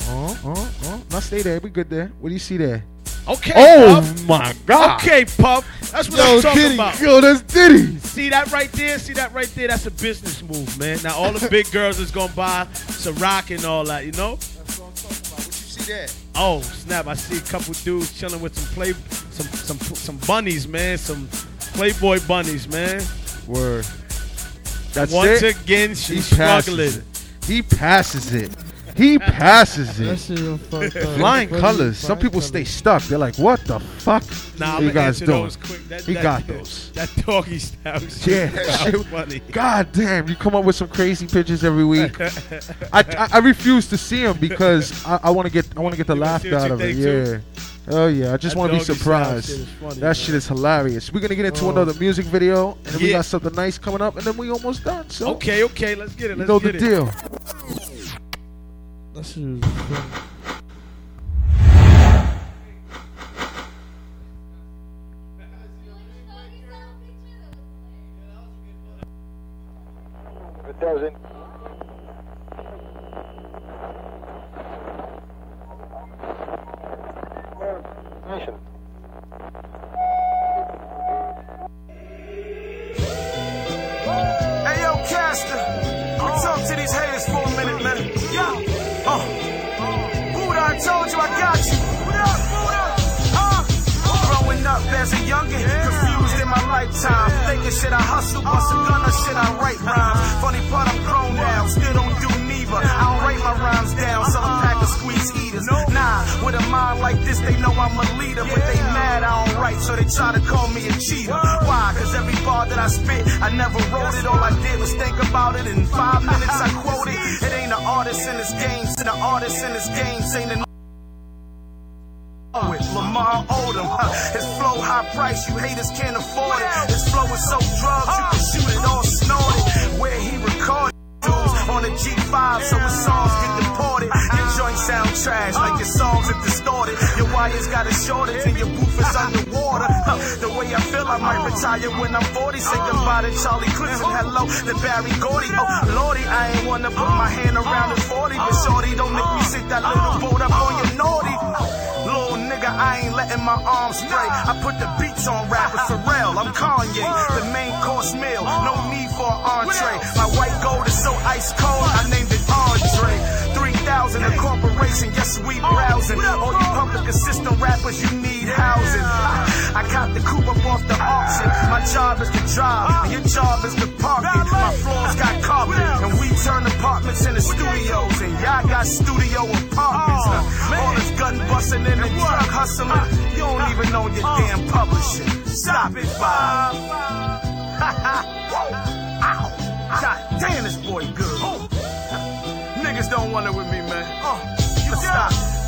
Oh, oh, uh-huh. oh. Now stay there. We good there. What do you see there? Okay. Oh Puff. my God. Okay, Puff. That's what Yo, I'm talking Diddy. about. Yo, that's Diddy. See that right there? See that right there? That's a business move, man. Now all the big girls is gonna buy Ciroc and all that, you know? That's what I'm talking about. What you see there? Oh snap! I see a couple dudes chilling with some play, some some some bunnies, man. Some Playboy bunnies, man. Word. That's Once it. again, He she's passes struggling. it. He passes it. He passes That it. shit was fucked up. Flying colors. Some people stay stuck. They're like, "What the fuck?" Nah, What you I'm guys answer doing? those quick. That, He that, got that, those. That doggy style shit. Yeah, that that shit- funny. God damn, you come up with some crazy pictures every week. I, I, I refuse to see them because I, I want to get I want to get the You wanna laughter what out you of it. think, too? Yeah, Oh yeah, I just That want to be doggy style surprised. shit is funny, that man. shit is hilarious. We're gonna get into Oh. another music video, and then we Yeah. got something nice coming up, and then we almost done. So Okay, okay, let's get it. you Let's know get the it. deal. Was funny. It doesn't. Write rhymes? Funny part, I'm grown now, still don't do neither. I don't write my rhymes down, so I'm pack of squeeze eaters. Nah, with a mind like this, they know I'm a leader, but they mad I don't write, so they try to call me a cheater. Why? Cause every bar that I spit, I never wrote it. All I did was think about it. In five minutes, I quote it. It ain't an artist in this game, it's an artist in this game, saying the with Lamar Odom. Huh. His flow high price, you haters can't afford it. His flow is so drugs, you shortage and your booth is underwater. The way I feel, I might retire when I'm 40. Say goodbye to Charlie Clips and hello to Berry Gordy. Oh, Lordy, I ain't wanna put my hand around his 40, but shorty, don't make me sit that little boat up on your naughty. Little nigga, I ain't letting my arms spray. I put the beats on rapper Pharrell. I'm Kanye, the main course meal. No need for an entree. My white gold is so ice cold, I named it Andre. 3,000 a corporation, yes, we browsing. All you public assistant rappers, you need housing. I got the coupe up off the auction. My job is to drive, and your job is to park it. My floors got carpet, and we turn apartments into studios, and y'all got studio apartments. All this gun busting and the drug hustling, you don't even know your damn publishing. Stop it, Bob. Ow. God damn, this boy good. Niggas don't want it with me, man. Uh, you stop.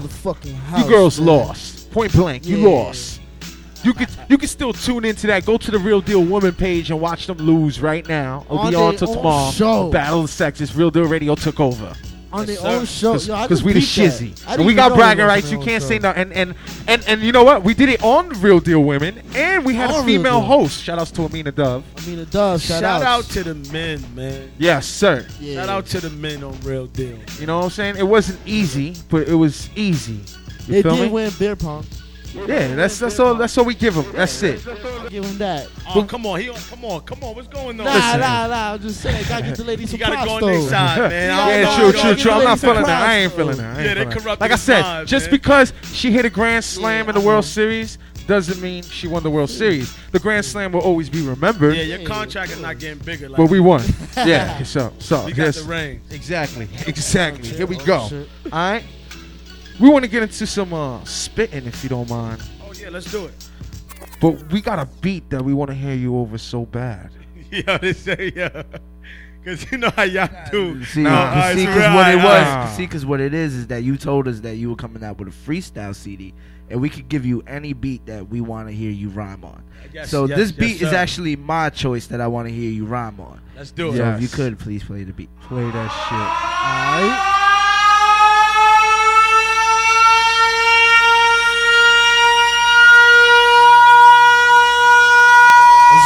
Motherfucking house. You girls man. lost. Point blank, you Yeah. lost. You could you can still tune into that. Go to the Real Deal Woman page and watch them lose right now. It'll On be on till tomorrow. show. Battle of Sexes. Real Deal Radio took over. On Yes, their own sir. show. Because we the just shizzy. And we got know bragging rights. You can't own say no. And, and and and you know what? We did it on Real Deal Women, and we had a On Real female host. Shout outs to Amina Dove. Amina mean, dove. Shout, Shout outs. out to the men, man. Yes, sir. Yeah. Shout out to the men on Real Deal. You know what I'm saying? It wasn't easy, but it was easy. You They feel did me? win beer pong. Yeah, that's that's all. That's all we give them. That's it. Give him that. Oh, come on, he on, come on, come on. What's going on? Nah, Listen. nah, nah. I'm just saying, gotta get the ladies some You gotta props, go on though. their side, man. I don't yeah, true, true, true. I'm not feeling that. I ain't feeling that. I Yeah, they feeling that. Like I said, vibe, just man. because she hit a grand slam Yeah, in the I World know. Series doesn't mean she won the World Series. The grand slam will always be remembered. Yeah, your contract is not getting bigger. Like But we won. yeah. So, so We got yes. the ring. Exactly. Exactly. Here we Oh, go. All right. We want to get into some uh, spitting, if you don't mind. Oh yeah, let's do it. But we got a beat that we want to hear you over so bad. Yeah, they say yeah. Cause you know how y'all do. See, Nah, you alright, see, cause real, what it alright, was, alright. see, 'cause what it is is that you told us that you were coming out with a freestyle CD, and we could give you any beat that we want to hear you rhyme on. Yes, so yes, this yes, beat is actually my choice that I want to hear you rhyme on. Let's do it. Yeah. if you could, please play the beat. Play that shit. Alright. Let's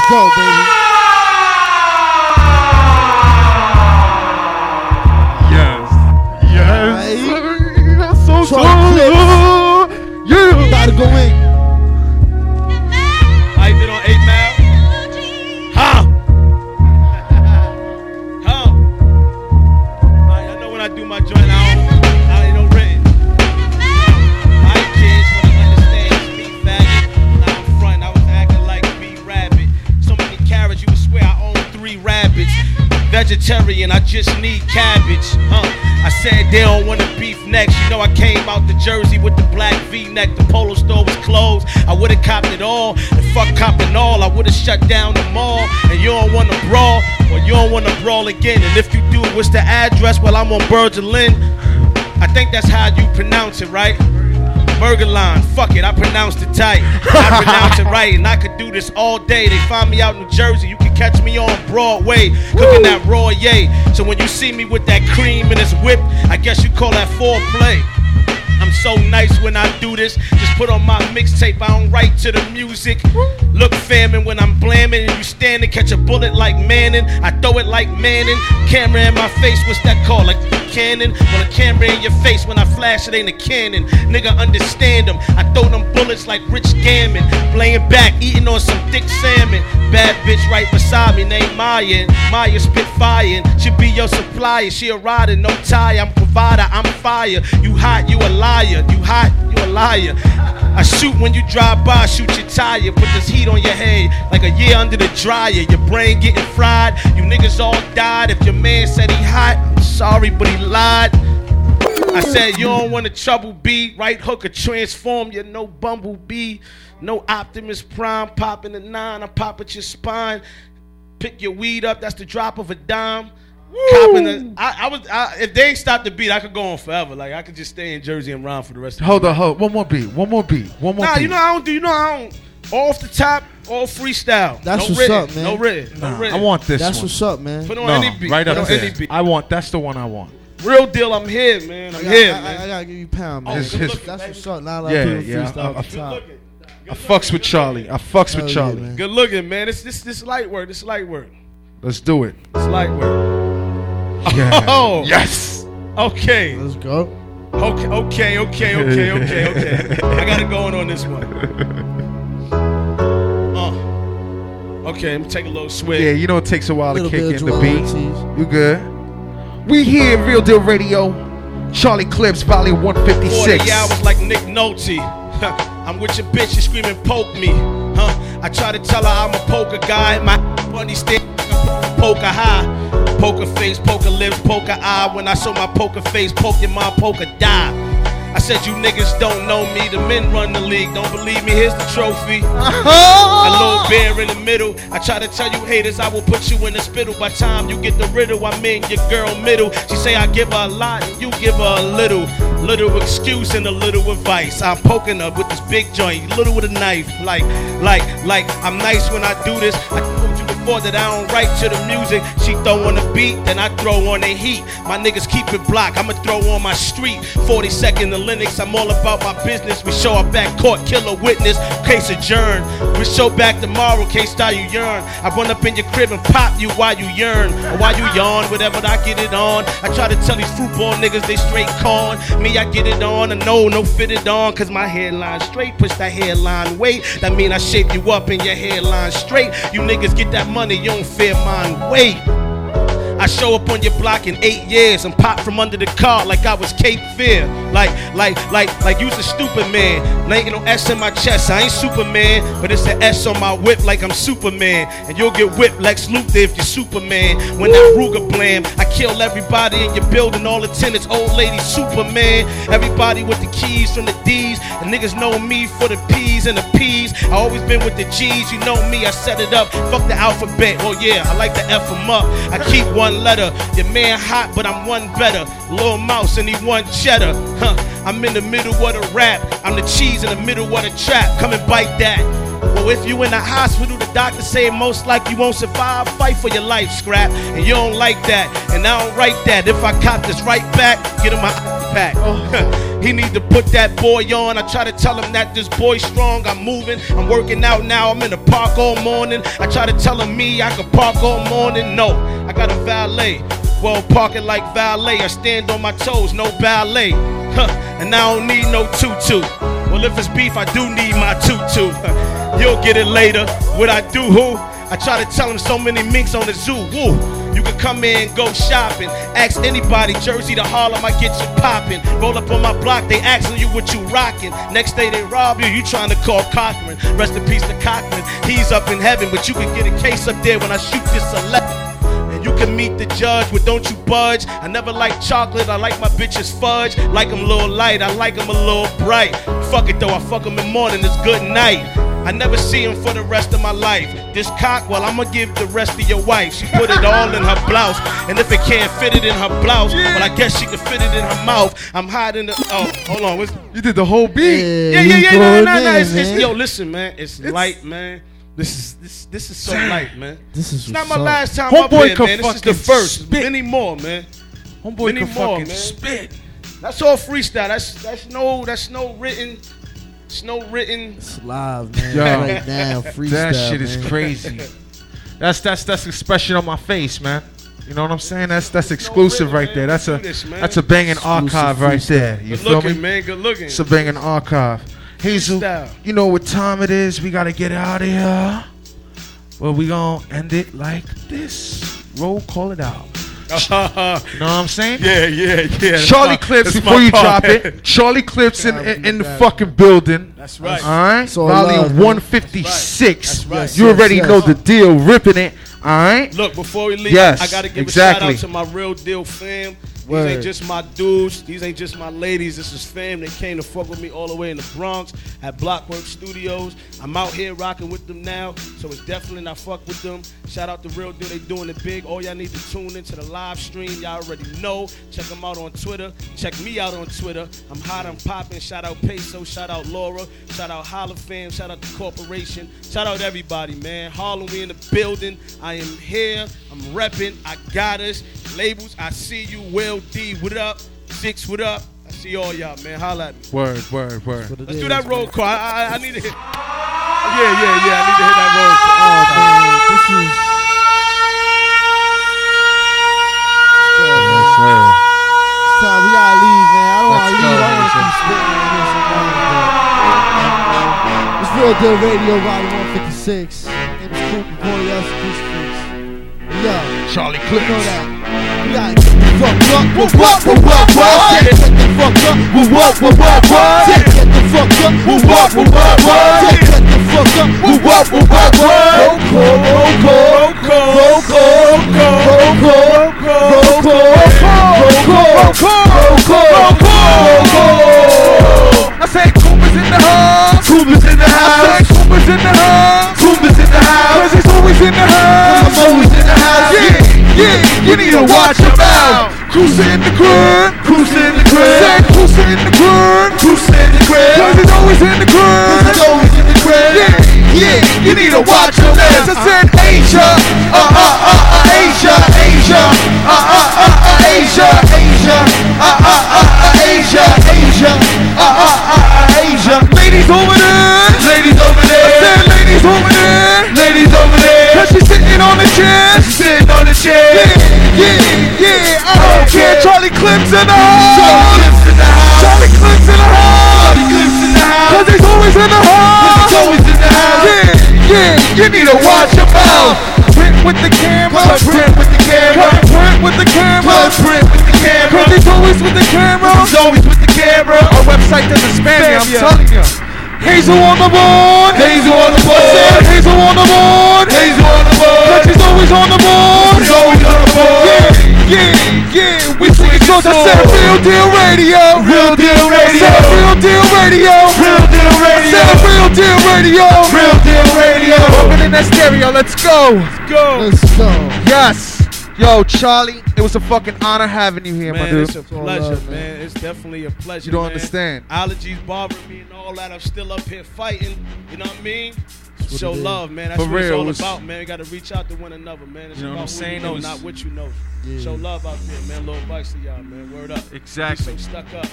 go, baby. Yes. Yes. That's so Troy cool. Yeah. Gotta go in. Saying I just need cabbage, huh? I said they don't wanna beef next. You know I came out the Jersey with the black V-neck. The polo store was closed. I would've copped it all. And fuck copping all, I would've shut down the mall. And you don't wanna brawl, or you don't wanna brawl again. And if you do, what's the address? Well, I'm on Burger Lynn. I think that's how you pronounce it, right? Burger line, fuck it, I pronounced it tight. I pronounced it right, and I could do this all day. They find me out in New Jersey, you can catch me on Broadway, cooking that raw yay. So when you see me with that cream and this whip, I guess you call that foreplay. I'm so nice when I do this. Just put on my mixtape, I don't write to the music. Look famine when I'm blamming and you standing, catch a bullet like Manning. I throw it like Manning. Camera in my face, what's that called? Like cannon? Well, a camera in your face when I flash it ain't a cannon. Nigga, understand them. I throw them bullets like Rich Gannon. Playing back, eating on some thick salmon. Bad bitch right beside me, named Maya. Maya spit fire. She be your supplier. She a rider, no tie. I'm provider, I'm fire. You hot, you a liar. You hot, a liar. I shoot when you drive by, shoot your tire. Put this heat on your head like a year under the dryer. Your brain getting fried. You niggas all died. If your man said he hot, I'm sorry, but he lied. I said you don't want a trouble B, right hook or transform you, no bumblebee, no Optimus Prime, popping the nine, I pop at your spine, pick your weed up, that's the drop of a dime. Copping the, I, I was, I, if they ain't stopped the beat, I could go on forever. Like I could just stay in Jersey and rhyme for the rest of Hold the on, hold. One more beat. One more beat. One more Nah, beat. you know I don't do. You know I don't. Off the top, all freestyle. That's no what's written, up, man. No written. Nah, no written. I want this That's one. what's up, man. Put on no, any beat. right Put up on there. any beat. I want. That's the one I want. Real deal. I'm here, man. I'm I, here, I, I, man. I gotta give you pound, Oh, man. His- his- That's what's up. Now I Yeah, like yeah, freestyle I- I- off the top. I fucks with Charlie. I fucks Hell with Charlie. man. Good looking, man. This this this light work. This light work. Let's do it. It's light work. Yeah. Oh Yes. Okay. Let's go. Okay. Okay. Okay. Okay. Okay. Okay. I got it going on this one. Uh. Okay. Let me take a little swig. Yeah, you know it takes a while to kick in the Joel beat. You good? We here, in Real Deal Radio. Charlie Clips, Volume 40 156. hours like Nick Nolte. I'm with your bitch, she screaming, poke me. Huh? I try to tell her I'm a poker guy. My funny stick, poker high. Poker face, poker lips, poker eye. When I show my poker face, poke your mom, poker die. I said you niggas don't know me. The men run the league. Don't believe me? Here's the trophy. Uh-huh. A little bear in the middle. I try to tell you haters, I will put you in the spittle. By time you get the riddle, I'm in your girl middle. She say I give her a lot, you give her a little. Little excuse and a little advice. I'm poking her with this big joint, little with a knife. Like, like, like, I'm nice when I do this. I told you before that I don't write to the music. She throw on the beat, then I throw on the heat. My niggas keep it block, I'ma throw on my street. 40 second to Linux, I'm all about my business. We show up back court, kill a witness, case adjourned. We show back tomorrow, case style you yearn. I run up in your crib and pop you while you yearn. Or while you yawn, whatever I get it on. I try to tell these football niggas they straight con. Me, I get it on, and no, no fit it on. Cause my hairline straight, push that hairline weight. That mean I shape you up in your hairline straight. You niggas get that money, you don't fear mine. Wait. I show up on your block in eight years and pop from under the car like I was Cape Fear. Like, like, like, like you's a stupid man. And ain't no S in my chest, I ain't Superman. But it's an S on my whip like I'm Superman. And you'll get whipped like Luthor if you're Superman. When that Ruger blam, I kill everybody in your building, all the tenants, old lady Superman. Everybody with the keys from the D's. And niggas know me for the P's and the P's. I always been with the G's, you know me, I set it up. Fuck the alphabet, well yeah, I like to F them up. I keep one letter. Your man hot, but I'm one better. Little mouse and he one cheddar. Huh. I'm in the middle of the rap. I'm the cheese in the middle of the trap. Come and bite that. Well, if you in the hospital, the doctor say most like you won't survive. Fight for your life, scrap. And you don't like that, and I don't write that. If I cop this right back, get him my pack. he need to put that boy on. I try to tell him that this boy strong. I'm moving, I'm working out now. I'm in the park all morning. I try to tell him me I can park all morning. No, I got a valet. Well, parking like valet. I stand on my toes, no ballet. Huh, and I don't need no tutu. Well, if it's beef, I do need my tutu. You'll get it later. What I do, who? I try to tell him so many minks on the zoo. Woo. You can come in go shopping. Ask anybody, Jersey to Harlem, I get you popping. Roll up on my block, they asking you what you rocking. Next day they rob you, you trying to call Cochran. Rest in peace to Cochran. He's up in heaven, but you can get a case up there when I shoot this 11. You can meet the judge, but don't you budge. I never like chocolate, I like my bitches fudge. Like them a little light, I like them a little bright. Fuck it though, I fuck them in morning, it's good night. I never see him for the rest of my life. This cock, well, I'ma give the rest of your wife. She put it all in her blouse. And if it can't fit it in her blouse, well, I guess she can fit it in her mouth. I'm hiding the. Oh, hold on. What's, You did the whole beat. yeah, yeah, yeah. No, no, no. It's, it's, yo, listen, man. It's, light, man. This is this this is so light, man. This is It's not my up. last time Homeboy up here, can man. This is the first. spit. Many more, man. Homeboy Many can more, fucking man. spit. That's all freestyle. That's that's no that's no written. It's no written. It's live, man. Yo, right now, freestyle. that shit is man. crazy. That's that's that's expression on my face, man. You know what I'm saying? That's that's exclusive right there. That's a Do this, that's a banging Exclusive archive right there. You Good feel looking, me? man. Good looking. It's a banging archive. Hazel, Freestyle. you know what time it is? We gotta get out of here. Well, we gonna end it like this. Roll, call it out. You know what I'm saying? yeah, yeah, yeah. Charlie my- Clips before you part. drop it. Charlie Clips in, in, in the fucking building. That's right. All right, It's all volume love, man. 156. That's right. You Yes, already yes. know the deal, ripping it. All right. Look, before we leave, Yes, I gotta give exactly. a shout out to my real deal fam. These ain't just my dudes. These ain't just my ladies. This is fam. They came to fuck with me all the way in the Bronx at Blockwork Studios. I'm out here rocking with them now, so it's definitely not fuck with them. Shout out to real deal. They doing it big. All y'all need to tune into the live stream. Y'all already know. Check them out on Twitter. Check me out on Twitter. I'm hot. I'm popping. Shout out Peso. Shout out Laura. Shout out Holla Fam. Shout out the corporation. Shout out everybody, man. Harlem, we in the building. I am here. I'm repping. I got us. Labels, I see you. Will D, what up? Six, what up? I see all y'all, man. Holla at me. Word, word, word. Let's is, do that roll call. I, I, I need to hit. Yeah, yeah, yeah. I need to hit that roll call. Oh, man, this is. Yes, sir. It's time we gotta leave, man. I don't wanna leave. go, I wanna keep spitting on this and It's Real Deal Radio, Volume 156. Name is Cool Corey Else, Crucifix. Yo, Charlie Clips. know that. We gotta get the fuck up. What, what, what, what, what? Get the fuck up. What, what, what, what, what? Get the fuck up. What, what, what, what, what? Get the fuck up. What, what, what, what, what? Roll call, roll call, roll call, roll call, roll call, roll call, roll call, roll call, roll call. I Cooper's in the house. Cooper's in the I house. Cooper's in the house. Cooper's in the house. Cause he's always in the house. You need to watch him out. Cruiser in the crib. Cruiser in the crib. Said Cruiser in the crib. Cruiser in the crib. Cause he's always in the crib. He's always in the crib. Yeah, yeah, you need to watch your mouth. I said Asia, uh, uh, uh, uh, Asia, Asia, uh, uh, uh, uh, Asia, Asia, uh, uh, uh, uh, Asia, Asia, uh, uh, uh, uh, Asia. Ladies over there, Ladies over there. I said ladies over there, Ladies over there. cause she's sitting on the chair. She's sitting on the chair. Yeah, yeah, yeah, I don't care. Charlie Clips in the house. Charlie Clips in the house. Charlie Clips in the house. Charlie Clips in the house. Cause he's always in the house. He's always in the house. Yeah, yeah, you need to watch your mouth. Print with the camera. Print with the camera. Print with the camera. Print with the camera. Cause he's always with the camera. He's always with the camera. Our website doesn't spam me, I'm telling you. Hazel on the board. Hazel on the board. I said Hazel on the board. Hazel on the board. he's always on the board. He's always on the board. Yeah, yeah, yeah. We sing songs. I said Real Deal Radio. Real Deal Radio. Said Real Deal Radio. Real Deal Radio. Said Real Deal Radio. Real Deal Radio. Open in that stereo. Let's go. Go. Let's go. Yes. Yo, Charlie, it was a fucking honor having you here, my Man, dude. it's a pleasure, man. It's definitely a pleasure. You don't man. understand. Allergies bothering me and all that. I'm still up here fighting. You know what I mean? Show love, man. That's For what it's real, all it's- about, man. We got to reach out to one another, man. It's You know what I'm who saying? You know, Those- not what you know. Yeah. Show love out there, man. Little advice to y'all, man. Word up. Exactly. Be so stuck up.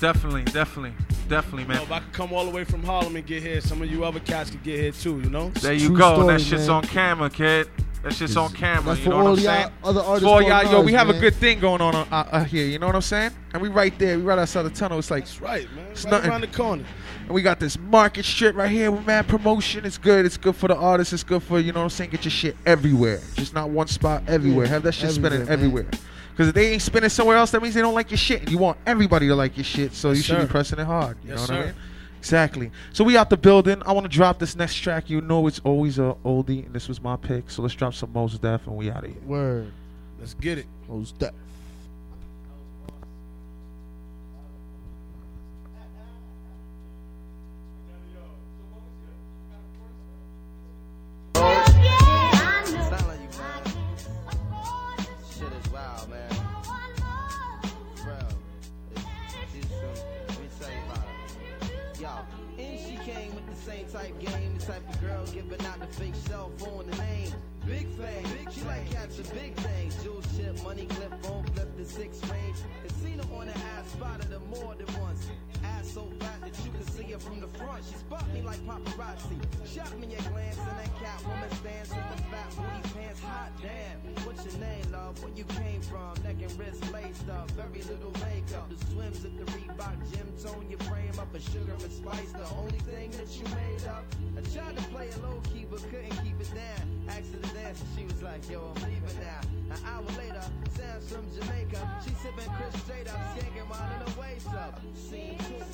Definitely, definitely, definitely, You know, if I could come all the way from Harlem and get here, some of you other cats could get here too, you know? There you go. story, that shit's man. on camera, kid. That shit's on camera. That's you for know what all I'm y'all saying? other artists. For all y'all, yo, we have a good thing going on uh, uh, here. You know what I'm saying? And we right there. We right outside the tunnel. It's like, That's right, man. It's right nothing. around the corner. and we got this market strip right here with mad promotion. It's good. It's good for the artists. It's good for you know what I'm saying. Get your shit everywhere. Just not one spot. Everywhere. Yeah, have that shit spinning everywhere, man. everywhere. Because if they ain't spinning somewhere else, that means they don't like your shit. And you want everybody to like your shit, so Yes, you should sir. be pressing it hard. You Yes, know what I sir. mean? Exactly. So we out the building. I want to drop this next track. You know it's always a oldie, and this was my pick. So let's drop some Mos Def, and we out of here. Word. Let's get it. Mos Def. Front. She spot me like paparazzi. Shot me a glance and that Catwoman stance with the fat booty pants. Hot damn. What's your name, love? Where you came from? Neck and wrist laced up. Very little makeup. The swims at the Reebok gym tone your frame up. A sugar and spice. The only thing that you made up. I tried to play it low key but couldn't keep it down. Asked her to dance and she was like, yo, I'm leaving now. An hour later, Sam's from Jamaica. She sipping Cris straight up, skanking while in her waist up.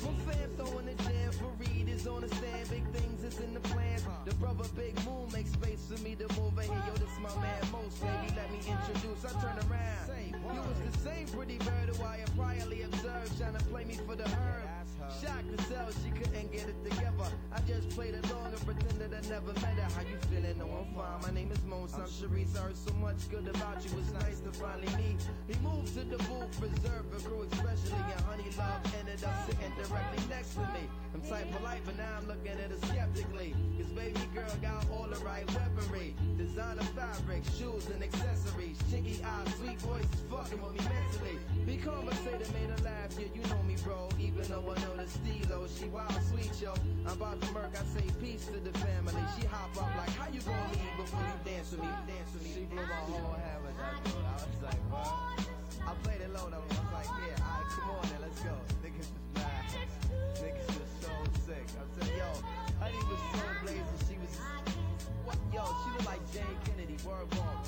My fam throwing the jam for Reed is on the stand. Big things is in the plans. The brother Big Moon makes space for me to move in. Yo, this my man Mos, baby. Let me introduce. I turn around. You was the same pretty bird who I had priorly observed, trying to play me for the herb. Shocked to tell she couldn't get it together. I just played along and pretended I never met her. How you feeling? No, I'm fine. My name is Mos. I'm Sharice. I heard so much good about you. It's nice to finally meet. He moved to the booth, preserve and grew especially. And honey love ended up sitting directly next to me. I'm type polite, but now I'm looking at her skeptically. Cause baby girl got all the right weaponry. Designer fabric, shoes and accessories. Chinky eyes, sweet voices, fucking with me mentally. Be conversated, made her laugh. Yeah, you know me, bro. Even though I know the stilo, she wild sweet, yo. I'm about to murk, I say peace to the family. She hop up like, how you gonna leave before you dance with me? Dance with me. She blew my whole with that. I was like, what? I played it low though. I was like, yeah, alright, come on then, let's go. Niggas was mad. Niggas was so sick. I said, yo, honey was so blazing. She was, what? Yo, she was like Jayne Kennedy, word bomb.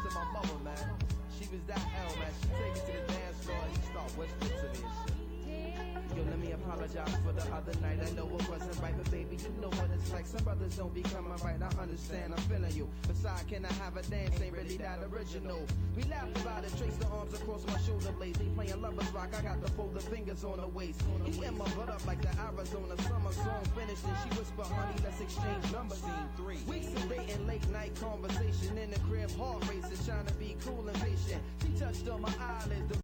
To my mother, man. She was that L, man. She take me to the dance floor and she start whispering to me and shit. Yo, let me apologize for the other night. I know it wasn't right, but baby, you know what it's like. Some brothers don't be coming right. I understand, I'm feeling you. Besides, can I have a dance? Ain't really that original. We laughed about it, trace the arms across my shoulder blades. They playing lovers rock. I got to fold the folded fingers on the waist. He in my butt up like the Arizona summer song finished, and she whispered, "Honey, let's exchange numbers." Three weeks of dating, late night conversation in the crib, heart racing, trying to be cool and patient. She touched on my eyelids.